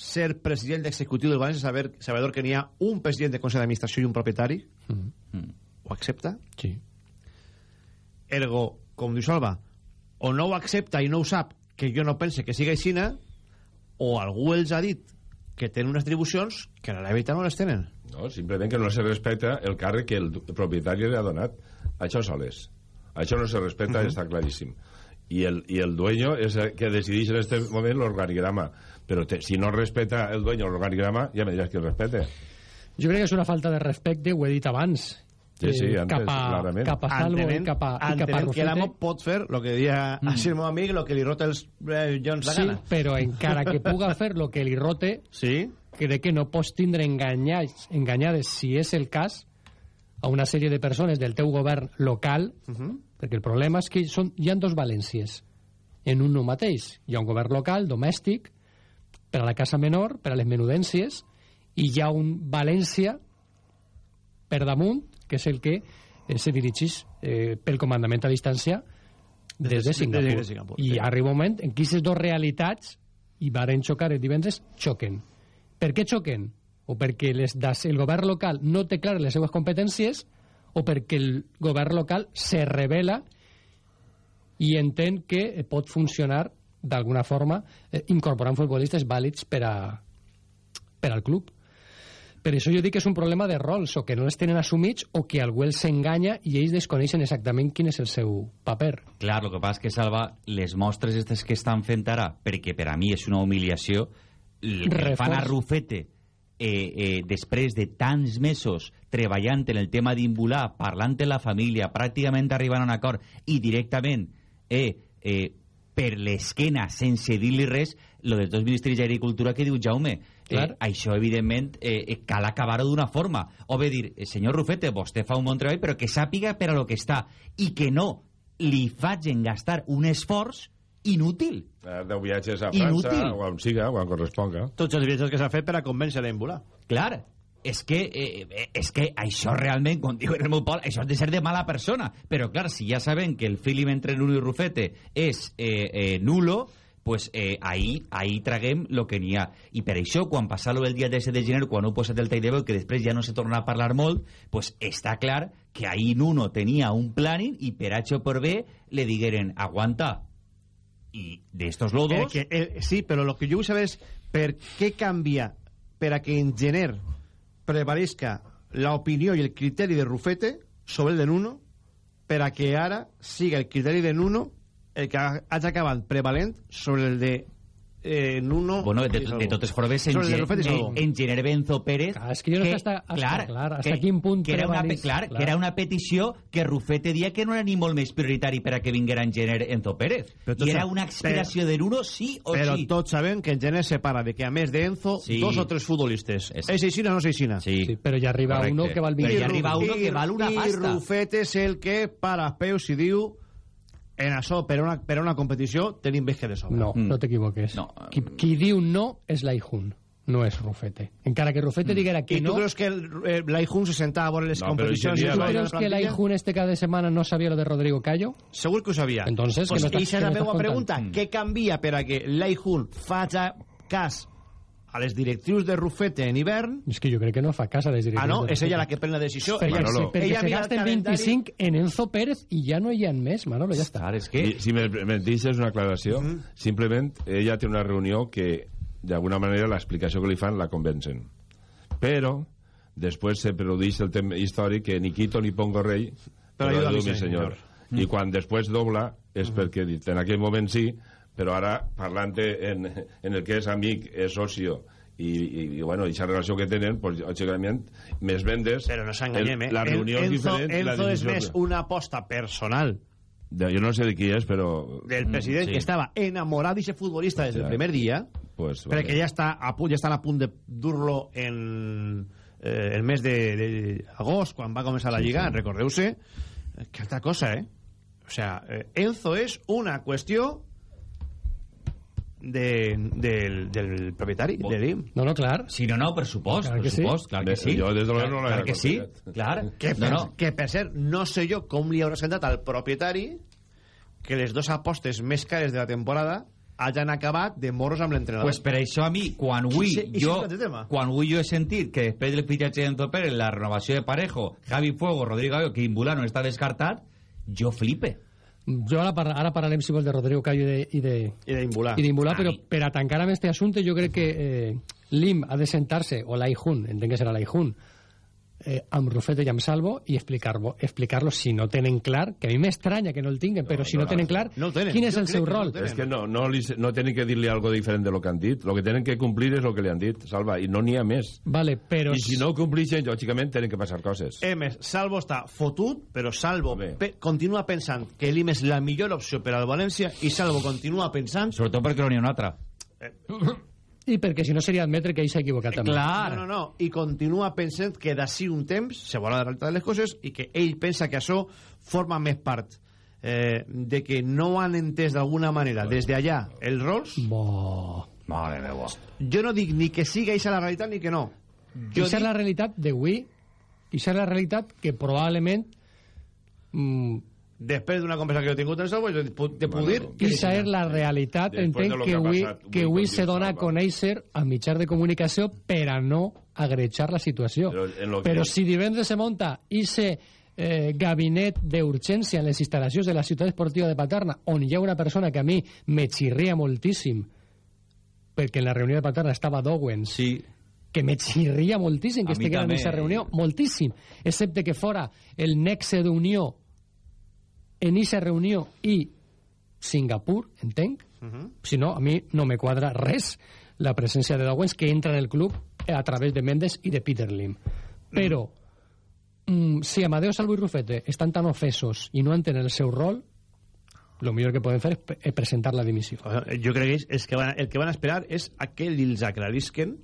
ser president executiu del València saber, sabedor que n'hi ha un president de Consell d'Administració i un propietari? Mm. Ho accepta? Sí. Ergo, com diu Salva, o no ho accepta i no ho sap, que jo no pense que sigui aixina, o algú els ha dit que tenen unes atribucions que la veritat no les tenen. No, simplement que no se respecta el càrrec que el propietari li ha donat. Això soles. Això no se respecta, uh -huh. està claríssim. I el, I el dueño és el que decideix en este moment l'organigrama. Però te, si no respeta el dueño l'organigrama, ja me diràs que el respete. Jo crec que és una falta de respecte, ho he dit abans, Sí, sí, eh, antes, cap, a, clarament. cap a Salvo Entenent- i cap a, i cap a que l'amo pot fer el que deia mm. així el meu amic, el que li rota els eh, Jones de Sí, gana. però encara que puga fer lo que li rote, sí? crec que no pots tindre enganyats, enganyades, si és el cas, a una sèrie de persones del teu govern local, Uh -huh. perquè el problema és que són, hi ha dos Valències en un no mateix. Hi ha un govern local, domèstic, per a la casa menor, per a les menudències, i hi ha un València per damunt, que és el que eh, se dirigís eh, pel comandament a distància des, de- Singapur. des de Singapur, I sí. arriba un moment en què aquestes dues realitats i varen xocar el divendres, xoquen. Per què xoquen? O perquè les, das, el govern local no té clares les seues competències o perquè el govern local se revela i entén que pot funcionar d'alguna forma eh, incorporant futbolistes vàlids per, a, per al club. Per això jo dic que és un problema de rols, o que no els tenen assumits, o que algú els enganya i ells desconeixen exactament quin és el seu paper. Clar, el que passa és que, Salva, les mostres aquestes que estan fent ara, perquè per a mi és una humiliació, el fan a Rufete eh, eh, després de tants mesos treballant en el tema d'imbular, parlant amb la família, pràcticament arribant a un acord i directament eh, eh, per l'esquena, sense dir-li res, lo dels dos ministeris d'Agricultura que diu Jaume, eh, Clar. això evidentment eh, eh, cal acabar-ho d'una forma o bé dir, eh, senyor Rufete, vostè fa un bon treball però que sàpiga per a lo que està i que no li facin gastar un esforç inútil. Eh, Deu viatges a França, Inútil. o on siga, o on corresponga. Tots els viatges que s'ha fet per a convèncer l'Embula. Clar, és que, eh, eh, és que això realment, com diu el meu poble, això ha de ser de mala persona. Però, clar, si ja sabem que el feeling entre Nuno i Rufete és eh, eh, nulo, pues eh, ahí, ahí traguem lo que n'hi ha. I per això, quan passa el dia 10 de gener, quan ho posat el tall de veu, que després ja no se torna a parlar molt, pues està clar que ahí Nuno tenia un planning i per H o per B le digueren, aguanta, i d'estos lodos... Eh, que, eh, sí, però el que jo vull saber és per què canvia per a que en gener prevalesca l'opinió i el criteri de Rufete sobre el de Nuno per a que ara siga el criteri de Nuno el que ha- hagi acabat prevalent sobre el de eh, Nuno Bueno, de, i de totes formes, en, Sobre i en, en gener Benzo Pérez... Clar, és que jo no sé hasta- hasta- clar, clar, hasta que- quin punt que era, una, clar, clar. que era una petició que Rufete dia que no era ni molt més prioritari per a que vinguera en gener Enzo Pérez. Però I era una aspiració de Nuno sí o però sí. tots sabem que en gener se para de que a més d'Enzo Sí. dos o tres futbolistes és aixina o no és aixina sí. Sí, però ja arriba Correcte. uno que val Però 20 ja arriba uno que val una i pasta. Rufete és el que para peus i diu en això, per una, per una competició tenim més que de sobra No, no t'equivoques. No. Qui, qui diu no és l'Aijun, no és Rufete. Encara que Rufete diguera que I tu no... creus que el, eh, l'Aijun se sentava a veure les No, competicions i dia eso ¿Tú la- de crees que l'Aijun este cada semana no sabía lo de Rodrigo Callo? Segur que ho sabia. Entonces, pues, que no I és la que meva pregunta. contant. Què canvia per a que l'Aijun faci cas a les directrius de Rufete en hivern? És que jo crec que no fa cas a les Ah, directrius. no? de És ella la que pren la decisió. Perquè, ella, se, perquè ella se el gasten calendari. 25 en Enzo Pérez i ja no hi ha més, Manolo, ja està. Clar, és que... I, si me permeteixes una aclaració, simplement ella té una reunió que, d'alguna manera, l'explicació que li fan la convencen. Però, després se produeix el tema històric que ni quito ni pongo rei, Però però ayuda mi senyor. senyor. I quan després dobla és perquè dit, en aquell moment sí, però ara, parlant en, en el que és amic, és socio, i, i, bueno, aquesta relació que tenen, pues, lògicament, més vendes... Però no s'enganyem, eh? La reunió En- és Enzo, diferent... i la Enzo és més una aposta personal De, jo no sé de qui és, però... del president, sí. que estava enamorat d'aquest futbolista des del primer dia, Pues, perquè ja està a punt, ja estan a punt de dur-lo en eh, el mes d'agost, quan va començar la Sí, Lliga, sí. recordeu-se, que altra cosa, eh? O sea, eh, Enzo és una qüestió de, del, del propietari, de l'IM. No, no, clar. Sí, no, no, per supost, Clar per que sí. supost, clar que sí. Jo, des de Clar- no clar l'he que sí, clar. Que, No, per, no. que per cert, no sé jo com li haurà sentat al propietari que les dues apostes més cares de la temporada hagin acabat de morros amb l'entrenador. Pues per això a mi, quan avui jo, quan avui jo he sentit que després del fitxatge d'Enzo Pérez, la renovació de Parejo, Javi Fuego, Rodrigo Gallo, que Imbulà no està descartat, jo flipe. Jo ara, par- ara parlarem, si vols, de Rodrigo Callo i de, i de, I d'Imbulà. i d'Imbulà, A però per a tancar amb este assumpte jo crec que eh, l'IM ha de sentar-se, o l'Aijun, entenc que serà l'Aijun, eh, amb Rufete i amb Salvo i explicar-lo explicar si no tenen clar, que a mi m'estranya que no el tinguen, però si no, no, tenen no, clar no el tenen. quin és Jo el seu que no rol. tenen. És que no, no, li, no tenen que dir-li algo diferent de lo que han dit. Lo que tenen que complir és lo que li han dit, Salva, i no n'hi ha més. Vale, però... I si no ho complixen, lògicament, tenen que passar coses. Eh, més, Salvo està fotut, però Salvo pe continua pensant que l'IM és la millor opció per al València i Salvo continua pensant... Sobretot perquè no n'hi ha una altra. I perquè si no seria admetre que ell s'ha equivocat també. Clar. No, no, no. I continua pensant que d'ací un temps se veurà la realitat de les coses i que ell pensa que això forma més part eh, de que no han entès d'alguna manera des d'allà els rols. Bo... Mare meva. Jo no dic ni que siga aquesta la realitat ni que no. Jo Ixa és dic, la realitat d'avui, ixa és la realitat que probablement mm, després d'una conversa que jo he tingut amb Salvo, jo te puc dir... és la realitat, entenc que que avui, passat, que avui se dona a conèixer a mitjans de comunicació per a no agrejar la situació. Però en Però si divendres se monta ese eh, gabinet d'urgència en les instal·lacions de la ciutat esportiva de Paterna, on hi ha una persona que a mi me xirria moltíssim, perquè en la reunió de Paterna estava Dowens, Sí. que me xirria moltíssim que estiguera en aquesta reunió, moltíssim, excepte que fora el nexe d'unió en aquesta reunió i Singapur, entenc, si no, a mi no me quadra res la presència de Dowens que entra en el club a través de Mendes i de Peter Lim. Però, mm, si Amadeo Salvo i Rufete estan tan ofesos i no entenen el seu rol, el millor que poden fer és, pre- és presentar la dimissió. Jo crec que és, és que van, el que van esperar és a que els aclarisquen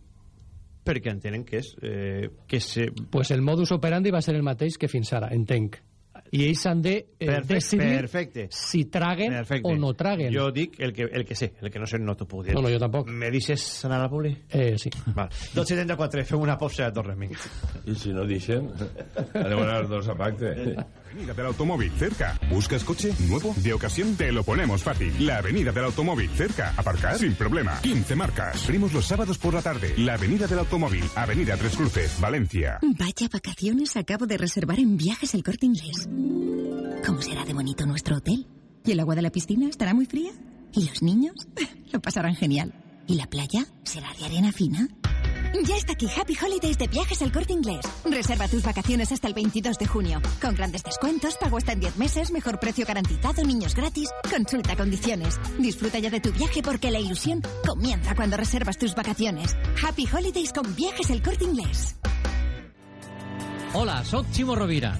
perquè entenen que és... Eh, que se, pues el modus operandi va ser el mateix que fins ara, entenc. I ells han de eh, Perfecte, decidir perfecte. si traguen Perfecte. o no traguen. Jo dic el que, el que sé, el que no sé no t'ho puc dir. No, no, jo tampoc. Me deixes anar a la publi? Eh, sí. Val. 274, fem una pausa a tornem. I si no deixen, anem a anar dos a pacte. Avenida del Automóvil, cerca. ¿Buscas coche nuevo? De ocasión te lo ponemos fácil. La Avenida del Automóvil, cerca. Aparcar sin problema. 15 marcas. Abrimos los sábados por la tarde. La Avenida del Automóvil, Avenida Tres Cruces, Valencia. Vaya vacaciones acabo de reservar en Viajes El Corte Inglés. ¿Cómo será de bonito nuestro hotel? ¿Y el agua de la piscina estará muy fría? ¿Y los niños? Lo pasarán genial. ¿Y la playa? ¿Será de arena fina? Ya está aquí Happy Holidays de Viajes El Corte Inglés. Reserva tus vacaciones hasta el 22 de junio. Con grandes descuentos, pago hasta en 10 meses, mejor precio garantizado, niños gratis. Consulta condiciones. Disfruta ya de tu viaje porque la ilusión comienza cuando reservas tus vacaciones. Happy Holidays con Viajes El Corte Inglés. Hola, sóc Ximo Rovira.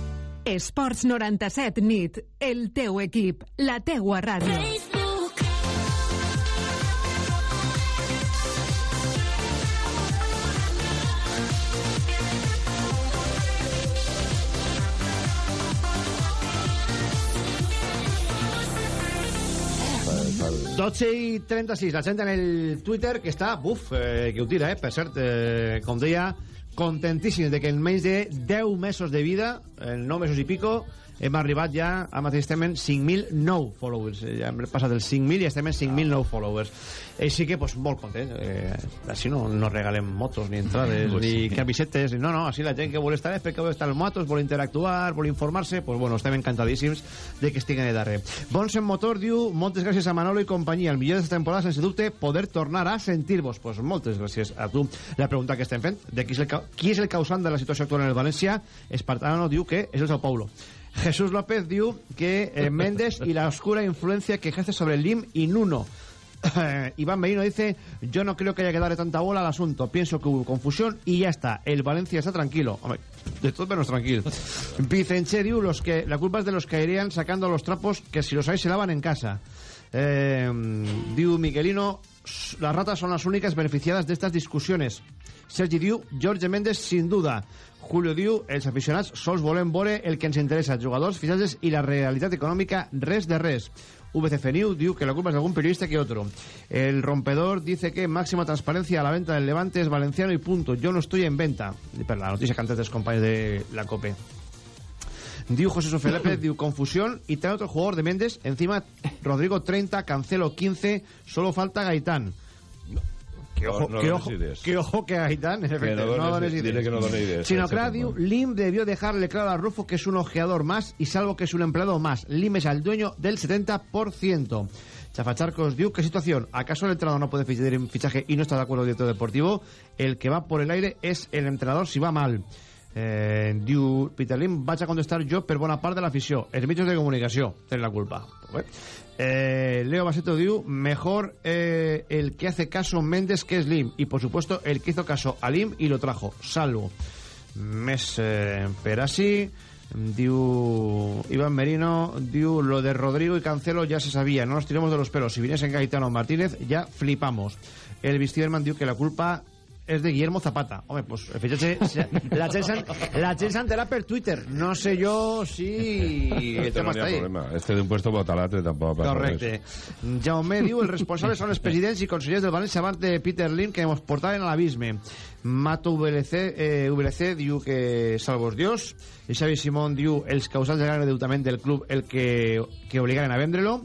Esports 97 nit, el teu equip, la teua ràdio. 12 i 36, la gent en el Twitter que està, buf, eh, que ho tira, eh? Per cert, eh, com deia, contentíssims de que en menys de 10 mesos de vida, en 9 mesos i pico, hem arribat ja, a mateix estem en 5.009 followers. Eh, Ja hem passat els 5.000 i estem en 5.009 followers. Així que, pues, molt content. Eh, així no, no regalem motos, ni entrades, Pues ni sí. camisetes. No, no, així la gent que vol estar és perquè vol estar als motos, vol interactuar, vol informar-se. Pues bueno, estem encantadíssims de que estiguen de darrere. Bons en motor diu, moltes gràcies a Manolo i companyia. El millor d'aquesta temporada, sense dubte, poder tornar a sentir-vos. Pues moltes gràcies a tu. La pregunta que estem fent, de qui és el, qui és el causant de la situació actual en el València, Espartano diu que és el Sao Paulo. Jesús López diu que eh, Méndez y la oscura influencia que ejerce sobre Lim y Nuno. Iván Merino dice, yo no creo que haya que darle tanta bola al asunto. Pienso que hubo confusión y ya está. El Valencia está tranquilo. Hombre, de todo menos tranquilo. Vicente diu, los que, la culpa es de los que irían sacando los trapos que si los hay se lavan en casa. Eh, diu Miguelino, las ratas son las únicas beneficiadas de estas discusiones. Sergi diu, Jorge Méndez, sin duda. Julio diu, els aficionats sols volem veure el que ens interessa, jugadors, fitxatges i la realitat econòmica, res de res. VCF New diu que la culpa es de algún periodista que otro. El rompedor dice que máxima transparencia a la venta del Levante es valenciano y punto. Yo no estoy en venta. Per la noticia que han tret els companys de la COPE. Diu José Sofía López, diu confusión y trae otro jugador de Méndez. Encima, Rodrigo 30, Cancelo 15, solo falta Gaitán. Que ojo, No- no que, dones ojo, que ojo que Gaitán, en efecto, no dones- dones dile que no done idees, Sino diu, Lim debió dejarle claro a Rufo que es un ojeador más y salvo que es un empleado más. Lim es el dueño del 70%. Chafacharcos diu, ¿qué situación? ¿Acaso el entrenador no puede fichar en fichaje y no está de acuerdo el director deportivo? El que va por el aire es el entrenador si va mal. Eh, diu Peter Lim, vaig a contestar jo per bona part de l'afició. Els mitjans de comunicació tenen la culpa. Bé. Eh, Leo Baseto diu, mejor eh, el que hace caso Méndez que es Lim. Y por supuesto, el que hizo caso a Lim y lo trajo. Salvo. Més eh, per així diu Iván Merino diu lo de Rodrigo y Cancelo ya se sabía no nos tiremos de los pelos si viniesen Gaetano Martínez ya flipamos el Vistiberman diu que la culpa es de Guillermo Zapata. Home, pues fíjate, la s'han- la gent s'entera per Twitter. No sé jo si el Este tema no ha ahí. problema. Este d'un puesto vota l'altre tampoc Correcte. Jaume diu, els responsables són els presidents i consellers del València abans de Peter Lim que ens portaven a l'abisme. Mato VLC, eh, VLC diu que salvos Dios. I Xavi Simón diu els causals del gran endeutament del club el que, que obligaren a vendre-lo.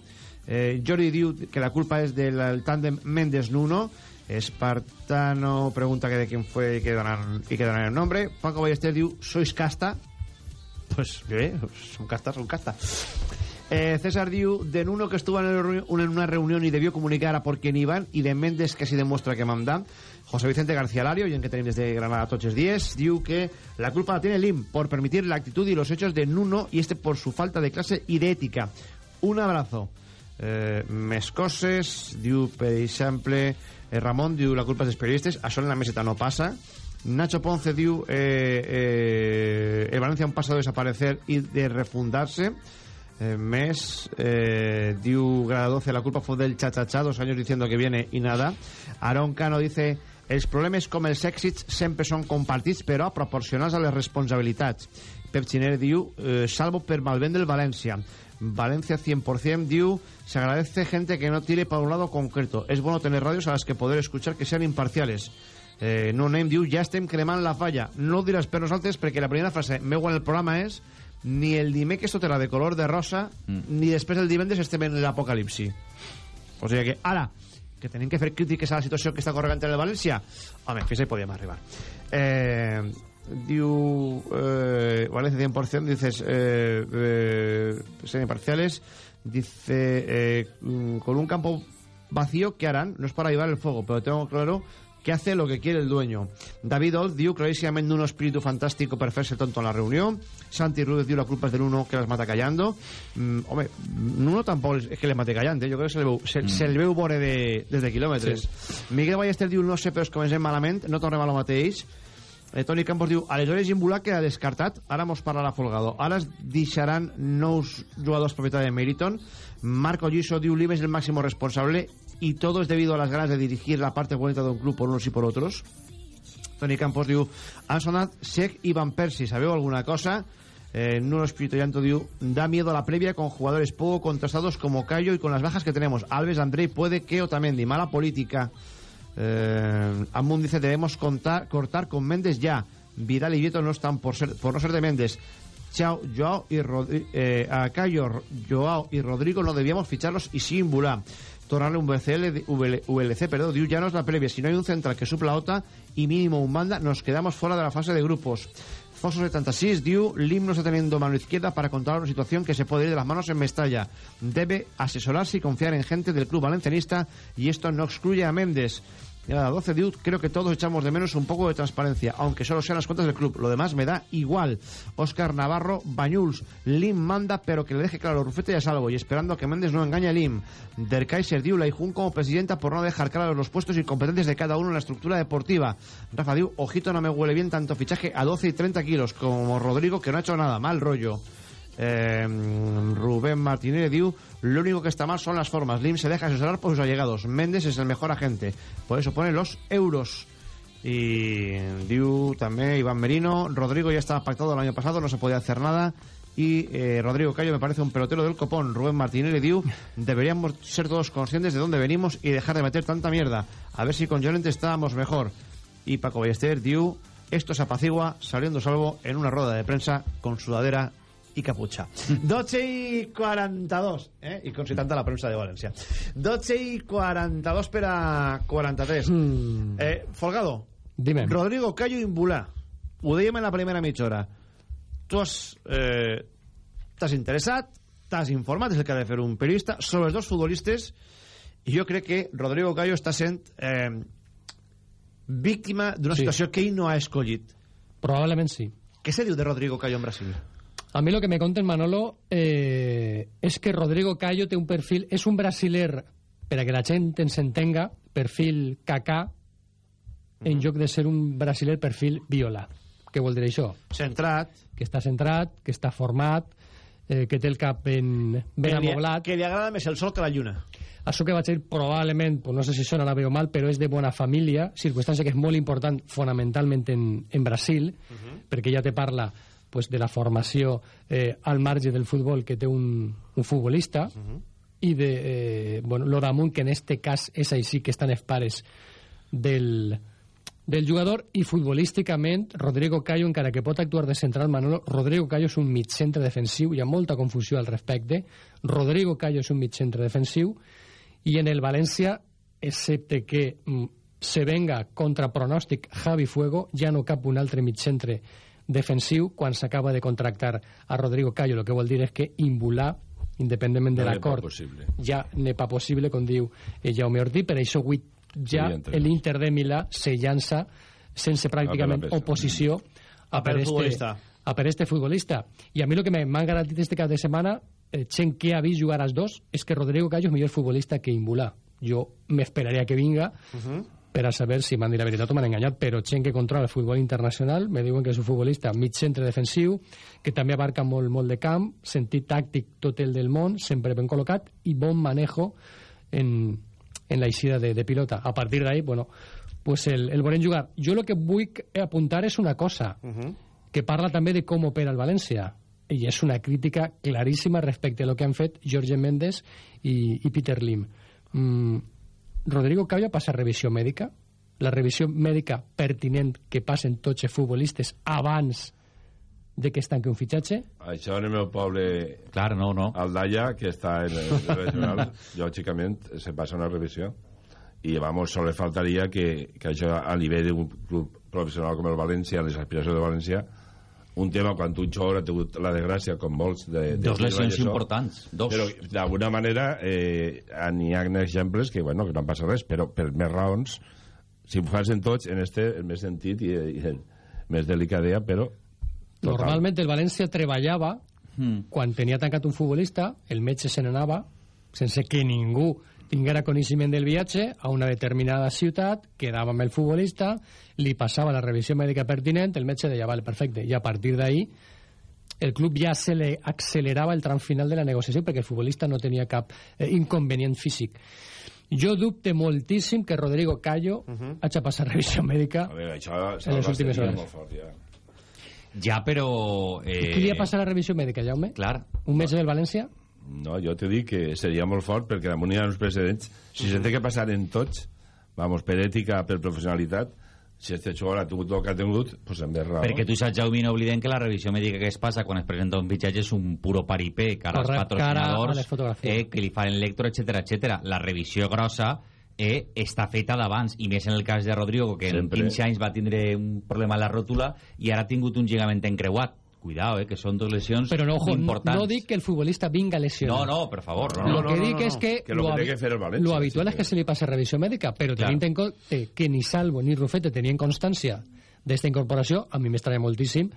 Eh, Jordi diu que la culpa és del tándem Méndez-Nuno. Espartano pregunta que de quién fue y que donan, y que donan el nombre. Paco Ballester diu, ¿sois casta? Pues bé, son castas, son castas. Eh, César diu, de Nuno que estuvo en, una reunión y debió comunicar a por quién iban, y de Méndez que sí demuestra que manda. José Vicente García Lario, y en que tenéis desde Granada Toches 10, diu que la culpa la tiene Lim por permitir la actitud y los hechos de Nuno y este por su falta de clase y de ética. Un abrazo. eh, més coses diu per exemple eh, Ramon diu la culpa és dels periodistes això en la meseta no passa. Nacho Ponce diu eh, eh, el Valencia ha un pasado a desaparecer y de refundarse. Eh, mes eh, diu Grada 12 la culpa fue del cha-cha-cha dos años diciendo que viene y nada. Aaron Cano dice els problemes com els èxits sempre són compartits però proporcionals a les responsabilitats. Pep Xiner diu eh, salvo per malvent del València Valencia 100% diu se agradece gente que no tire para un lado concreto. Es bueno tener radios a las que poder escuchar que sean imparciales. Eh, no name diu ja estem cremant la falla. No ho diràs per nosaltres perquè la primera frase meu en el programa és ni el dimecres tot era de color de rosa mm. ni després el divendres estem en l'apocalipsi o sigui que ara que tenim que fer crítiques a la situació que està corregant en el València home, fins ahí podíem arribar. Eh, diu eh, Valencia 100% dices eh, eh, semiparciales dice eh, con un campo vacío ¿qué harán? no es para llevar el fuego pero tengo claro que hace lo que quiere el dueño. David Old diu clarísimamente un espíritu fantástico per fer-se tonto en la reunió. Santi Rúdez diu la culpa és de l'uno que les mata callando. Mm, home, Nuno tampoc és que les mate callant, eh? jo crec que se le veu, se, mm. se le veu vore de, des de quilòmetres. Sí. Miguel Ballester diu no sé, però es comencem malament, no tornem a lo mateix. Eh, Toni Campos diu, aleshores Gimbulà queda descartat, ara mos parlarà Folgado. Ara es deixaran nous jugadors propietat de Meriton. Marco Giso diu, l'Ibe és el màxim responsable y todo es debido a las ganas de dirigir la parte bonita de un club por unos y por otros. Toni Campos diu, han sonat Sec y Van Persie, ¿sabeu alguna cosa? Eh, Nuno Espíritu Llanto diu, da miedo la previa con jugadores poco contrastados como Cayo y con las bajas que tenemos. Alves, André, puede que Otamendi, mala política. Eh, dice, debemos contar, cortar con Méndez ya. Vidal y Vieto no están por, ser, por no ser de Méndez. Chao, Joao y eh, a Cayo, Joao y Rodrigo no debíamos ficharlos y sin Bulá tornarle un VCL, VLC, perdón, diu ya no es la previa. Si no hay un central que supla OTA y mínimo un banda, nos quedamos fuera de la fase de grupos. Foso 76, diu, está teniendo mano izquierda para controlar una situación que se puede ir de las manos en Mestalla. Debe asesorarse y confiar en gente del club valencianista y esto no excluye a Méndez. Y a la 12 Diud, creo que todos echamos de menos un poco de transparencia, aunque solo sean las cuentas del club. Lo demás me da igual. Óscar Navarro, Bañuls, Lim manda, pero que le deje claro, Rufete ya salvo, y esperando a que Méndez no engañe a Lim. Der Kaiser Diu, la Jun como presidenta por no dejar claros los puestos y competencias de cada uno en la estructura deportiva. Rafa Diu, ojito, no me huele bien tanto fichaje a 12 y 30 kilos como Rodrigo, que no ha hecho nada, mal rollo. Eh, Rubén Martínez diu lo único que está mal son las formas. Lim se deja asesorar por sus allegados. Méndez es el mejor agente. Por eso pone los euros y diu también Iván Merino Rodrigo ya estaba pactado el año pasado no se podía hacer nada y eh, Rodrigo Cayo me parece un pelotero del copón. Rubén Martínez diu deberíamos ser todos conscientes de dónde venimos y dejar de meter tanta mierda. A ver si con Llorente estábamos mejor y Paco Ballester diu esto se apacigua saliendo salvo en una rueda de prensa con sudadera i caputxa. 12 i 42, eh? I tanta la premsa de València. 12 i 42 per a 43. Mm. Eh, Folgado. Dime. Rodrigo Cayo Imbulà. Ho dèiem en la primera mitja hora. Tu has... Eh, t'has interessat, t'has informat, és el que ha de fer un periodista, sobre els dos futbolistes, i jo crec que Rodrigo Cayo està sent eh, víctima d'una sí. situació que ell no ha escollit. Probablement sí. Què se diu de Rodrigo Cayo en Brasil? A mí lo que me conten Manolo eh, es que Rodrigo Cayo té un perfil... És un brasiler, per a que la gent ens entenga, perfil cacà, en lloc de ser un brasiler perfil viola. Què vol dir això? Centrat. Que està centrat, que està format, eh, que té el cap ben, ben que li, amoblat. Que li agrada més el sol que la lluna. Això que vaig dir probablement, pues no sé si sona bé o mal, però és de bona família, circumstància que és molt important fonamentalment en, en Brasil, uh -huh. perquè ja te parla pues, de la formació eh, al marge del futbol que té un, un futbolista uh -huh. i de eh, bueno, lo damunt que en este cas és així que estan els pares del, del jugador. I futbolísticament Rodrigo Cayo encara que pot actuar de central Manolo Rodrigo Cayo és un mig centre defensiu. Hi ha molta confusió al respecte. Rodrigo Cayo és un mig centre defensiu. I en el València excepte que mm, se venga contra pronòstic Javi Fuego ja no cap un altre mig centre defensiu quan s'acaba de contractar a Rodrigo Cayo. El que vol dir és que Imbulà, independentment de No l'acord, ja n'hi pa possible, com diu eh, Jaume Ortí. Per això avui ja l'Inter de Milà se llança sense pràcticament oposició a, per este, futbolista. a per este futbolista. I a mi el que m'han garantit este cap de setmana eh, gent que ha vist jugar als dos és que Rodrigo Callo és millor futbolista que Imbulà. Jo m'esperaria que vinga Uh -huh. Per a saber si m'han dit la veritat o m'han enganyat, però gent que controla el futbol internacional me diuen que és un futbolista mig centre defensiu, que també abarca molt, molt de camp, sentit tàctic tot el del món, sempre ben col·locat, i bon manejo en, en la eixida de, de pilota. A partir d'ahí, bueno, pues el, el volem jugar. Jo el que vull apuntar és una cosa, Uh -huh. que parla també de com opera el València i és una crítica claríssima respecte a lo que han fet Jorge Méndez i, i Peter Lim mm, Rodrigo Callo passa revisió mèdica la revisió mèdica pertinent que passen tots els futbolistes abans de que es tanqui un fitxatge Això en el meu poble... Clar, no, no. Aldaya, que està en el regional, lògicament, se passa una revisió. I, vamos, solo faltaria que, que això a nivell d'un club professional com el València, les aspiracions de València, un tema quan un jugador ha tingut la desgràcia, com molts... De, de Dos lesions això, importants, dos. Però, d'alguna manera, eh, n'hi ha exemples que, bueno, que no passa res, però per més raons, si ho facin tots, en este, el més sentit i, i el més delicadea, però... Total. Normalment el València treballava Mm. quan tenia tancat un futbolista, el metge se n'anava sense que ningú tinguera coneixement del viatge a una determinada ciutat, quedava amb el futbolista, li passava la revisió mèdica pertinent, el metge deia, vale, perfecte, i a partir d'ahí el club ja se le accelerava el tram final de la negociació perquè el futbolista no tenia cap eh, inconvenient físic. Jo dubte moltíssim que Rodrigo Callo uh -huh. hagi passat revisió mèdica A veure, en les últimes hores. fort, ja. Ja, però... Eh... Qui li ha passat la revisió mèdica, Jaume? Clar. Un metge del València? No, jo te dic que seria molt fort perquè damunt hi ha uns precedents. Si se té que passar en tots, vamos, per ètica, per professionalitat, si este jugador ha tingut el que ha tingut, pues en més raó. Perquè tu saps, Jaume, no oblidem que la revisió mèdica que es passa quan es presenta un fitxatge és un puro paripé cara als Correcte, cara a patrocinadors, eh, que li fan electro, etc etc. La revisió grossa eh, està feta d'abans, i més en el cas de Rodrigo, que Sempre. en 15 anys va tindre un problema a la ròtula i ara ha tingut un lligament encreuat. Cuidao, eh, que són dos lesions Però no, ojo, no, importants. no dic que el futbolista vinga lesionat. No, no, per favor. No, Lo no. que dic és que, Que lo que habi- que fer el València, lo habitual sí, és que se li passa revisió mèdica, però Clar. tenint en compte que ni Salvo ni Rufete tenien constància d'esta incorporació, a mi m'estranya moltíssim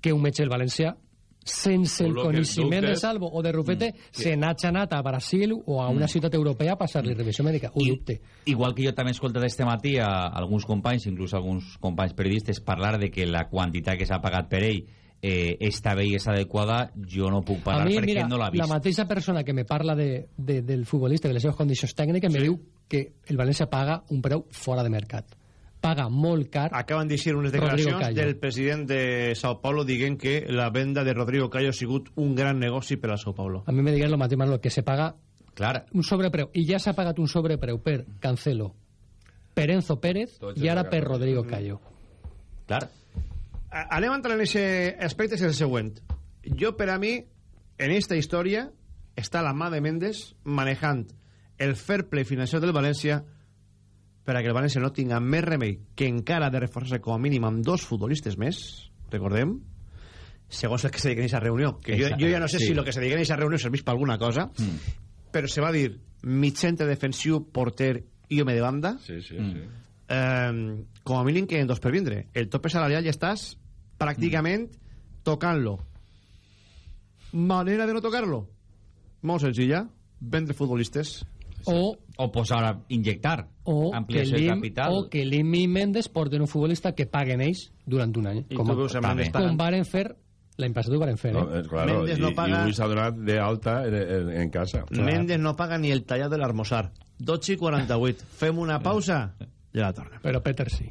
que un metge del València sense el Lo coneixement de Salvo o de Rufete se n'ha anat a Brasil o a una ciutat europea a passar-li revisió mèdica. Ho dubte. Igual que jo també he escoltat este matí a alguns companys, inclús alguns companys periodistes, parlar de que la quantitat que s'ha pagat per ell eh, bé i és adequada, jo no puc parlar mi, perquè mira, no l'ha la vist. mateixa persona que me parla de, de, del futbolista, de les seves condicions tècniques, me diu que el València paga un preu fora de mercat. Paga molt car. Acaban de decir unes declaracions del president de Sao Paulo dient que la venda de Rodrigo Callo ha sigut un gran negoci per a Sao Paulo. A mi me digués el mateix, Manolo, que se paga Clar. un sobrepreu. I ja s'ha pagat un sobrepreu per Cancelo, per Enzo Pérez i ara per. Rodrigo Callo. Clar. A- Anem a entrar en aquest aspecte, és el següent. Jo, per a mi, en esta història, està la mà de Mendes manejant el fair play financer del València per a que el València no tinga més remei que encara de reforçar-se com a mínim amb dos futbolistes més, recordem, segons el que se digui en aquesta reunió. Que jo, jo ja no sé sí. si el que se digui en aquesta reunió serveix per alguna cosa, però se va dir mig centre defensiu, porter i home de banda, Sí, sí, Mm. sí. eh, com a mínim queden dos per vindre. El tope salarial ja estàs pràcticament tocant-lo. Manera de no tocar-lo? Molt senzilla. Vendre futbolistes. O, O posar a injectar. o, que ampliació de capital. o que Lim i Mendes porten un futbolista que paguen ells durant un any. I Com, tu veus a com, varen fer l'any passat ho varen fer, No, eh? eh, claro, Mendes i, no i paga- avui s'ha donat de alta en, en, en casa. Mendes no paga ni el tallat de l'Armosar. 12 i 48. Fem una pausa i la tornem. Però Peter sí.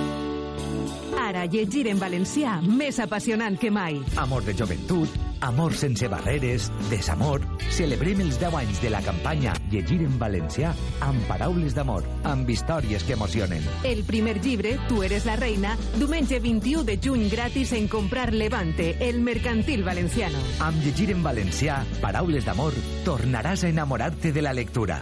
Ara llegir en valencià més apassionant que mai. Amor de joventut, Amor sense barreres, desamor... Celebrem els 10 anys de la campanya Llegir en Valencià amb paraules d'amor, amb històries que emocionen. El primer llibre, Tu eres la reina, diumenge 21 de juny gratis en comprar Levante, el mercantil valenciano. Amb Llegir en Valencià, paraules d'amor, tornaràs a enamorar-te de la lectura.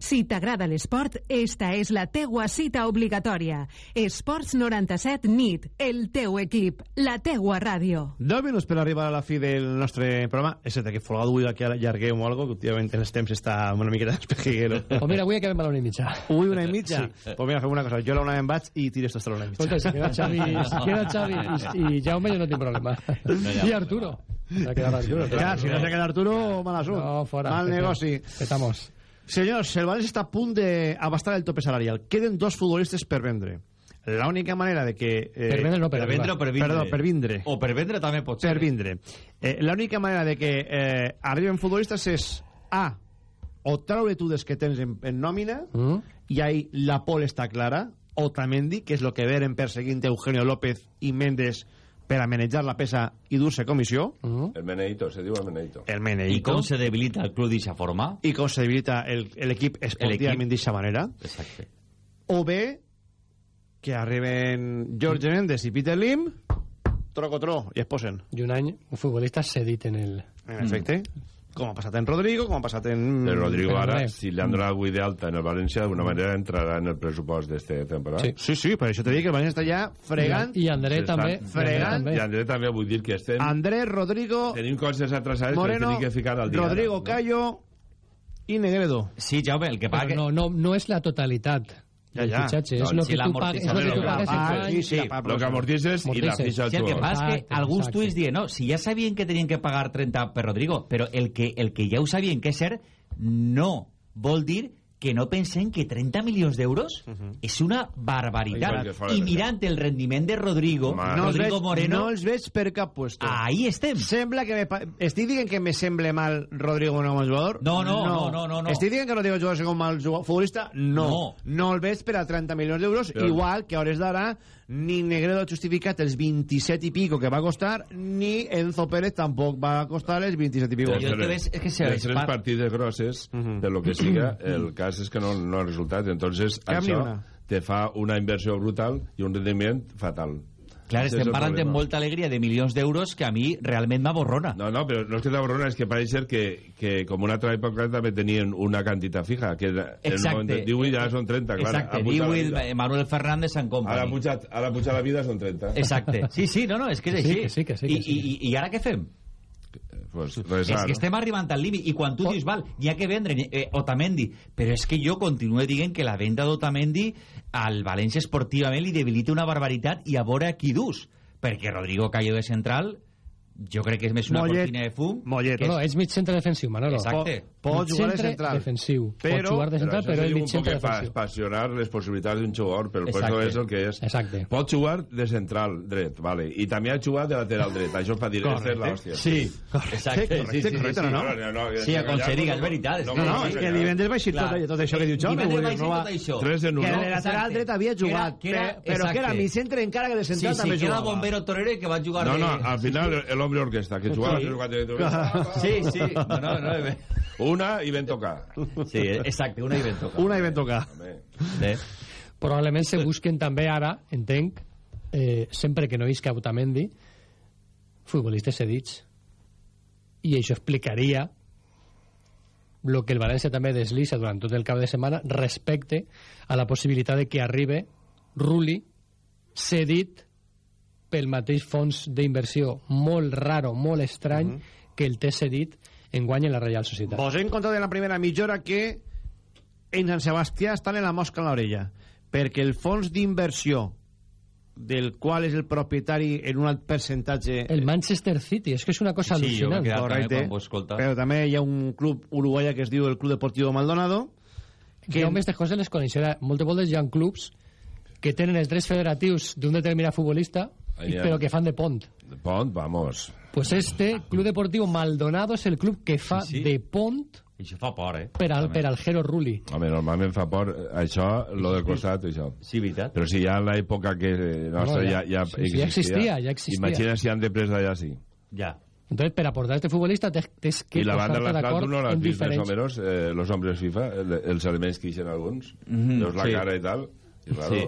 Si t'agrada l'esport, esta és la teua cita obligatòria. Esports 97 NIT, el teu equip, la teua ràdio. 10 minuts per arribar a la fi del nostre programa. És cert que folgado avui que allarguem o algo, que últimament en els temps està una miqueta espejiguero. Pues mira, avui acabem a la una i mitja. Avui una i mitja? Sí. Pues mira, fem una cosa. Jo a la una em vaig i tires tu hasta la una i mitja. Escolta, si queda Xavi, si queda Xavi i, i Jaume, jo no tinc problema. I Arturo. Se ha quedado Arturo. Ja, si no se queda Arturo, mal assunt. No, fora. Mal negoci. Petamos. Senyors, el València està a punt d'abastar el tope salarial. Queden dos futbolistes per vendre. L'única manera de que... Eh, Per vendre no, per Per vendre o per vindre? Perdó, per vindre. O per vendre també pot ser. Per vindre. Eh, L'única manera de que eh, arriben futbolistes és A, o traure tu des que tens en, en nòmina, Mm? i ahí la pol està clara, Otamendi, que és el que veren perseguint Eugenio López i Méndez per a manejar la peça i dur-se comissió, Mm? El Meneito, se diu el Meneito. el I Meneito, com se debilita el club d'aquesta forma? i com se debilita el- l'equip esportivament d'aquesta manera, Exacte. o bé que arriben Jorge Méndez i Peter Lim, troco-tro, i es posen. I un any, un futbolista cedit en el... En efecte, com ha passat en Rodrigo, com ha passat en... Però Rodrigo ara, si li han donat avui d'alta en el València, d'alguna manera entrarà en el pressupost d'esta temporada. Sí. Sí, sí, per això te dic que el València està ja fregant. I André S'estan també. fregant. André I també. André també vull dir que estem... Andrés, Rodrigo, Tenim coses atrasades Moreno, que tenim que ficar al dia. Rodrigo no? Cayo i Negredo. Sí, Jaume, el que passa que... Però no, no, no és la totalitat Ja, ja. fitxatge, és No, lo si que tu pagues, és lo que tu pagues Ah, sí, sí, la Lo que amortices i la fitxa al Sí, el que passa és que alguns tuits dient, no, si ja sabien que tenien que pagar 30 per Rodrigo, però el que, el que ja ho sabien que és cert, no vol dir que no pensen que 30 milions d'euros és una barbaritat. I mirant el rendiment de Rodrigo. No els, Rodrigo veig, Moreno, no els veig per cap puesto. ahí estem. Sembla que me. Estic dient que me semble mal Rodrigo com a jugador? No, no, no, no, no, no. Estic dient que Rodrigo jugador és un mal jugador, futbolista? No. No. No el veig per a 30 milions d'euros, igual que a hores d'ara ni Negredo ha justificat els 27 i pico que va costar, ni Enzo Pérez tampoc va costar els 27 i pico. Jo el que veig és que se- de es tres par- partides grosses, per lo que siga, el cas és que no, no ha resultat. Entonces, Cap ni això una. te fa una inversió brutal i un rendiment fatal. Clar, és estem el parlant amb molta alegria de milions d'euros que a mi realment m'aborrona. No, no, però no és que t'aborrona, és que pareix ser que, que com una altra època també tenien una quantitat fija, que era el moment de 18 ja són 30, clar. Exacte, ha pujat la 18, vida. Manuel Fernández en Ara company. pujat, ara pujat la vida són 30. Exacte. Sí, sí, no, no, és que és Sí, així. que sí, que sí, que I, sí. i, I ara què fem? Pues, És resar, que estem arribant al límit i quan tu dius, val, n'hi ha que vendre eh, Otamendi, però és que jo continuo dient que la venda d'Otamendi al València esportivament li debilita una barbaritat i a veure a qui dus perquè Rodrigo Cayo de central jo crec que és més una Mollet. cortina de fum Mollet. que No, no, és mig centre defensiu, Manolo. Exacte. Pot jugar de central. defensiu. Però- Pot jugar de central, però se mig un poc centre que pa- defensiu. passionar les possibilitats d'un jugador, però el Exacte. puesto és el que és. Exacte. Pot jugar de central dret, vale. i també ha jugat de lateral dret. Això és per dir, esta és l'hòstia. sí, exacte Correcte, sí, sí, sí, correcte, sí. no? No, no, Sí, a Concheriga, no, és veritat, no, No, no, no, és no, que no. divendres va així tot, això que diu Jaume. Divendres va va- tot això. 3 en 1. Que No? de lateral dret havia Que era- jugat, que era- pe- però que era mi centre encara que de Sí, central sí, també que era jugava. bombero torero que va jugar No, de... no, al final el hombre orquesta, que jugava Sí. Sí, sí, no, no, no, Una i ben tocar. sí, exacte, una i ben tocat. Una i ben tocar. Bé. Probablement se busquen també ara, entenc, eh, sempre que no isca Otamendi, futbolistes cedits. I això explicaria el que el València també deslisa durant tot el cap de setmana respecte a la possibilitat de que arribe Ruli cedit pel mateix fons d'inversió molt raro, molt estrany, que el té cedit en guany en la Reial Societat. Vos he encontrat en la primera mitja hora que en Sant Sebastià estan en la mosca en l'orella, perquè el fons d'inversió del qual és el propietari en un alt percentatge... El Manchester City, és que és una cosa Sí, al·lucinant. quedat també Correcte. escoltat. Però també hi ha un club uruguaya que es diu el Club Deportivo Maldonado. Que... Jo aquestes coses les coneixia. de- Moltes voltes hi ha clubs que tenen els drets federatius d'un determinat futbolista, ha- però que fan de pont. De Pont, vamos. Pues este, Club Deportivo Maldonado, és el club que fa Sí, sí. de pont I això fa por, eh? per al, per al Jero Rulli. Home, normalment fa por eh, això, lo del costat, això. Sí, veritat. Però si ja en l'època que nostra No, ja, ja- ja, sí, sí, ja existia, ja existia. Imagina si han de pres d'allà, sí. Ja. Entonces, per aportar este futbolista te- tens que I la banda d'acord clàusules no l'has en vist més o menos, eh, los hombres FIFA, el, els elements que ixen alguns, Mhm, veus la sí. cara i tal, i raro. Sí.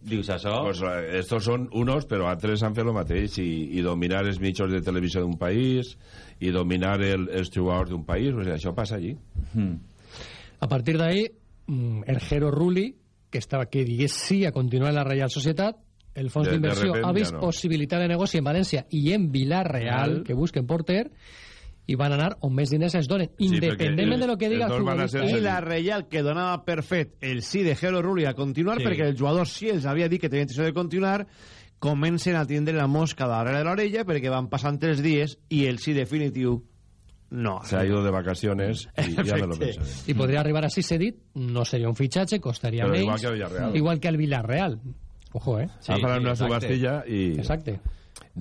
Dius això... Pues, eh, estos són unos, però altres han fet el mateix, i, i dominar els mitjans de televisió d'un país, i dominar el, els jugadors d'un país, o sigui, això passa allí. Mm. A partir d'ahí, mm, el Jero Rulli, que estava que digués sí a continuar en la Reial Societat, el fons De- de d'inversió ha vist no. possibilitat de negoci en València i en Villarreal, Real. que busquen porter, i van anar on més diners es donen, Sí, independentment de lo que diga el a futbolista. I la Reial que donava per fet el sí de Jero Rulli a continuar Sí. perquè el jugador sí els havia dit que tenia intenció de continuar comencen a tindre la mosca darrere de l'orella perquè van passant tres dies i el sí definitiu no. Se ha ido de vacaciones y ya me lo pensaré. I podria arribar a 6 dit, no seria un fitxatge, costaria Però menys. igual que el Villarreal. Igual que el Villarreal. Ojo, eh? Sí, Agafaran una exacte. subhastilla i... Exacte.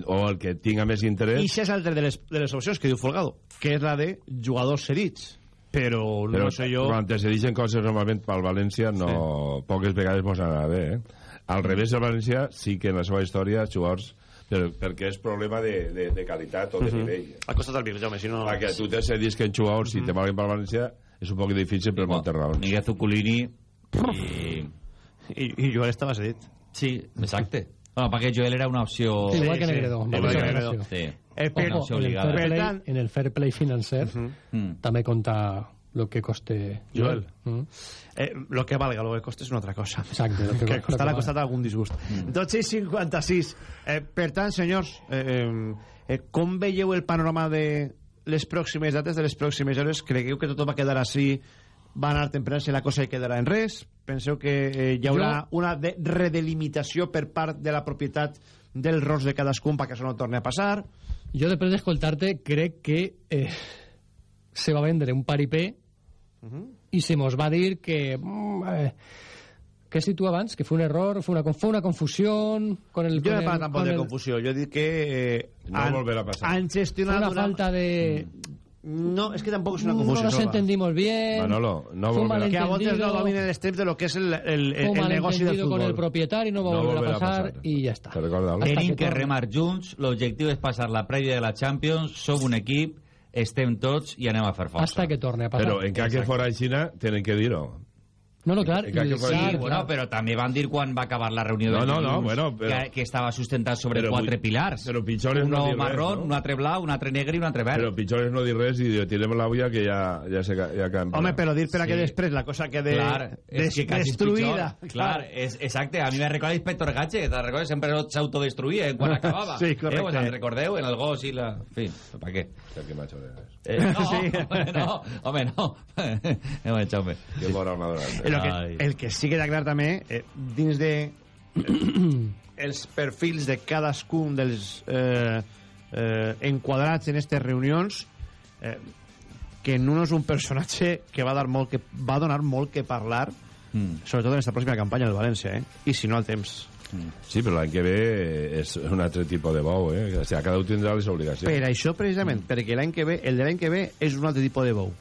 O el que tinga més interès... I això és altra de les, de les opcions que diu Folgado, que és la de jugadors cedits. Però, Però no sé jo... quan te se coses normalment pel València, no, poques vegades mos anarà bé, eh? Al revés, el València sí que en la seva història, jugadors, per, perquè és problema de, de, de qualitat o de Mhm. nivell. Ha costat el Virgil, home, si no... Perquè tu te cedis que en jugadors, si te valguen pel València, és un poc difícil per moltes raons. Miguel Zuculini i... I, i Joel estava cedit. Sí, exacte. Bueno, perquè Joel era una opció... Sí, igual Sí, que sí. Negredo. Igual Vamos que Negredo. Sí. Eh, Una però, opció en, el obligada. fair Per play, tant- en el fair play financer Mm. també compta lo que coste Joel. Mm. Eh, lo que valga, lo que costa és una altra cosa. Exacte. Lo que, que costarà, valga. costat algun disgust. Mm. 12 i 56. Eh, per tant, senyors, eh, eh, com veieu el panorama de les pròximes dates, de les pròximes hores? Cregueu que tot va quedar així, va anar temperant-se la cosa i quedarà en res? Penseu que eh, hi haurà Jo- una de redelimitació per part de la propietat dels rols de cadascun perquè això no torni a passar? Jo, després d'escoltar-te, crec que eh, se va vendre un paripé i se mos va dir que... Mm, eh, què has dit tu abans? Que fue un error, fue una, fue una confusión con el... Jo con no he el- parlat tampoc de el- confusió. Jo he dit que eh, No han, volverà a passar. han Fue gestionat una falta de... No, és que tampoc és una No confusió. nos entendimos bien. Manolo, no volverà. que a voltes no dominen els temps de lo que és el, el, el, el negoci del malentendido con el futbol. propietario, no va a No volver a volverá a pasar pasar. y ya está. Te. Hasta Tenim que que remar junts, l'objectiu és passar la prèvia de la Champions, som un equip, estem tots i anem a fer força. Hasta que torne a pasar. Però encara que fora a Xina, tenen que dir-ho. No, no, clar. Que i- fos- Sí, clar, bueno, clar. però també van dir quan va acabar la reunió No, del no, no, bueno, però- que, que estava sustentat sobre Però quatre pilars. però pitjor és un no dir res, marró, no? un altre blau, un altre negre i un altre verd. Però pitjor és no dir res i dir, tirem l'àvia que ja, ja, se, ja canvia. Home, però dir per a Sí. que després la cosa quede Clar, des, que destruïda. pitjor. Clar, és, exacte. A mi me recorda Inspector Gadget. Te'n recordes? Sempre s'autodestruïa quan acabava. Sí, correcte. Eh, pues en recordeu? En el gos i la... En fi, per què? Que macho eres. Eh, no, Sí. home, no, home, no. Eh, home, Jaume. Que bona armadura. El que, el que sí que queda clar també, eh, dins de eh, els perfils de cadascun dels eh, eh, enquadrats en aquestes reunions, eh, que en uno és un personatge que va dar molt que va donar molt que parlar, Mm. sobretot en aquesta pròxima campanya del València, eh? i si no al temps. Sí, però l'any que ve és un altre tipus de bou, eh? O sigui, cada un tindrà les obligacions. Per això, precisament, perquè l'any que ve, el de l'any que ve és un altre tipus de bou.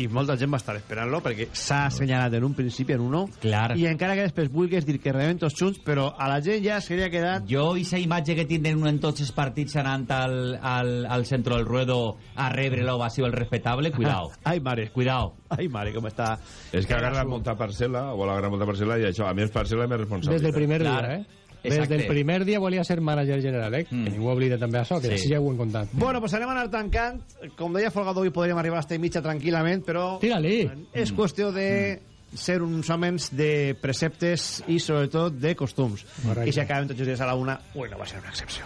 I molta gent va estar esperant-lo perquè s'ha assenyalat en un principi en uno Clar. i encara que després vulguis dir que rebem tots junts però a la gent ja ha quedat Jo, aquesta imatge que tindrem en tots els partits anant al, al, al centre del ruedo a rebre l'ovació el respetable, cuidao. Ai, mare. Cuidao. Ai, mare, com està... És que agarra molta parcel·la, o vol agarrar molta parcel·la, i això, a més parcel·la, més responsabilitat. Des del primer Clar. dia, eh? Exacte. Des del primer dia volia ser manager general, eh? Mm. Que ningú oblida també això, que Sí. així ja ho hem contat. Bueno, pues anem a anar tancant. Com deia Folgado, avui podríem arribar a esta mitja tranquil·lament, però Tira-li. és qüestió de ser uns homes de preceptes i sobretot de costums. Correcte. I si acabem tots els dies a la una, ui, no va ser una excepció.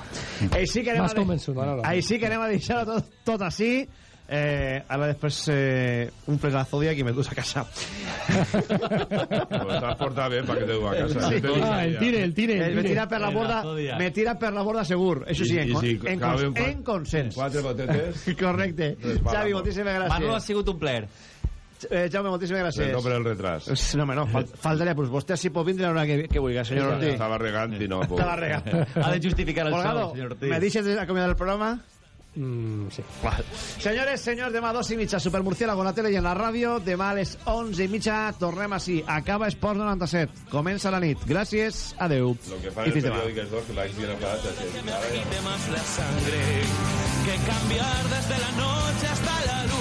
Així que anem a, convençut, Manolo. així que anem a deixar-ho tot, tot així. Eh, ara després eh, un plegazo dia que me dus a casa. Pues t'has portat bé perquè te du a casa. Sí. Dic Ah, el ja. tire, el tire. Eh, El me tire. tira per la borda, me tira per la borda segur. Això sí, I- en, i si en, caben cons qua- en consens. Quatre potetes. Correcte. Resbala Xavi, molt. moltíssimes gràcies. Manu, ha sigut un plaer. Eh, Jaume, moltíssimes gràcies. No per el retras. No, home, no, fal faltaria, pues vostè sí pot vindre a l'hora que, que vulgui, senyor Ortiz. Estava regant i no puc. Estava regant. Ha de justificar el Colgado, show, senyor Ortiz. ¿me dices de acomiadar el programa? Mm, sí. Senyores, senyors, demà dos i mitja, Supermurciélago a la tele i en la ràdio. Demà a les 11 i mitja tornem així. Acaba Esports 97. Comença la nit. Gràcies, adeu. Lo que fa el periòdic és dos, que l'haig bien apagat. agite más la sangre que cambiar desde la noche hasta la luz.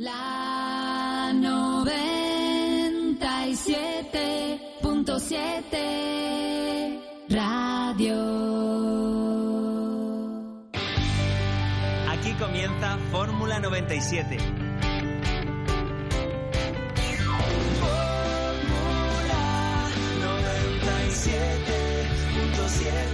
La 97.7 Radio. Aquí comienza Fórmula 97. Fórmula 97.7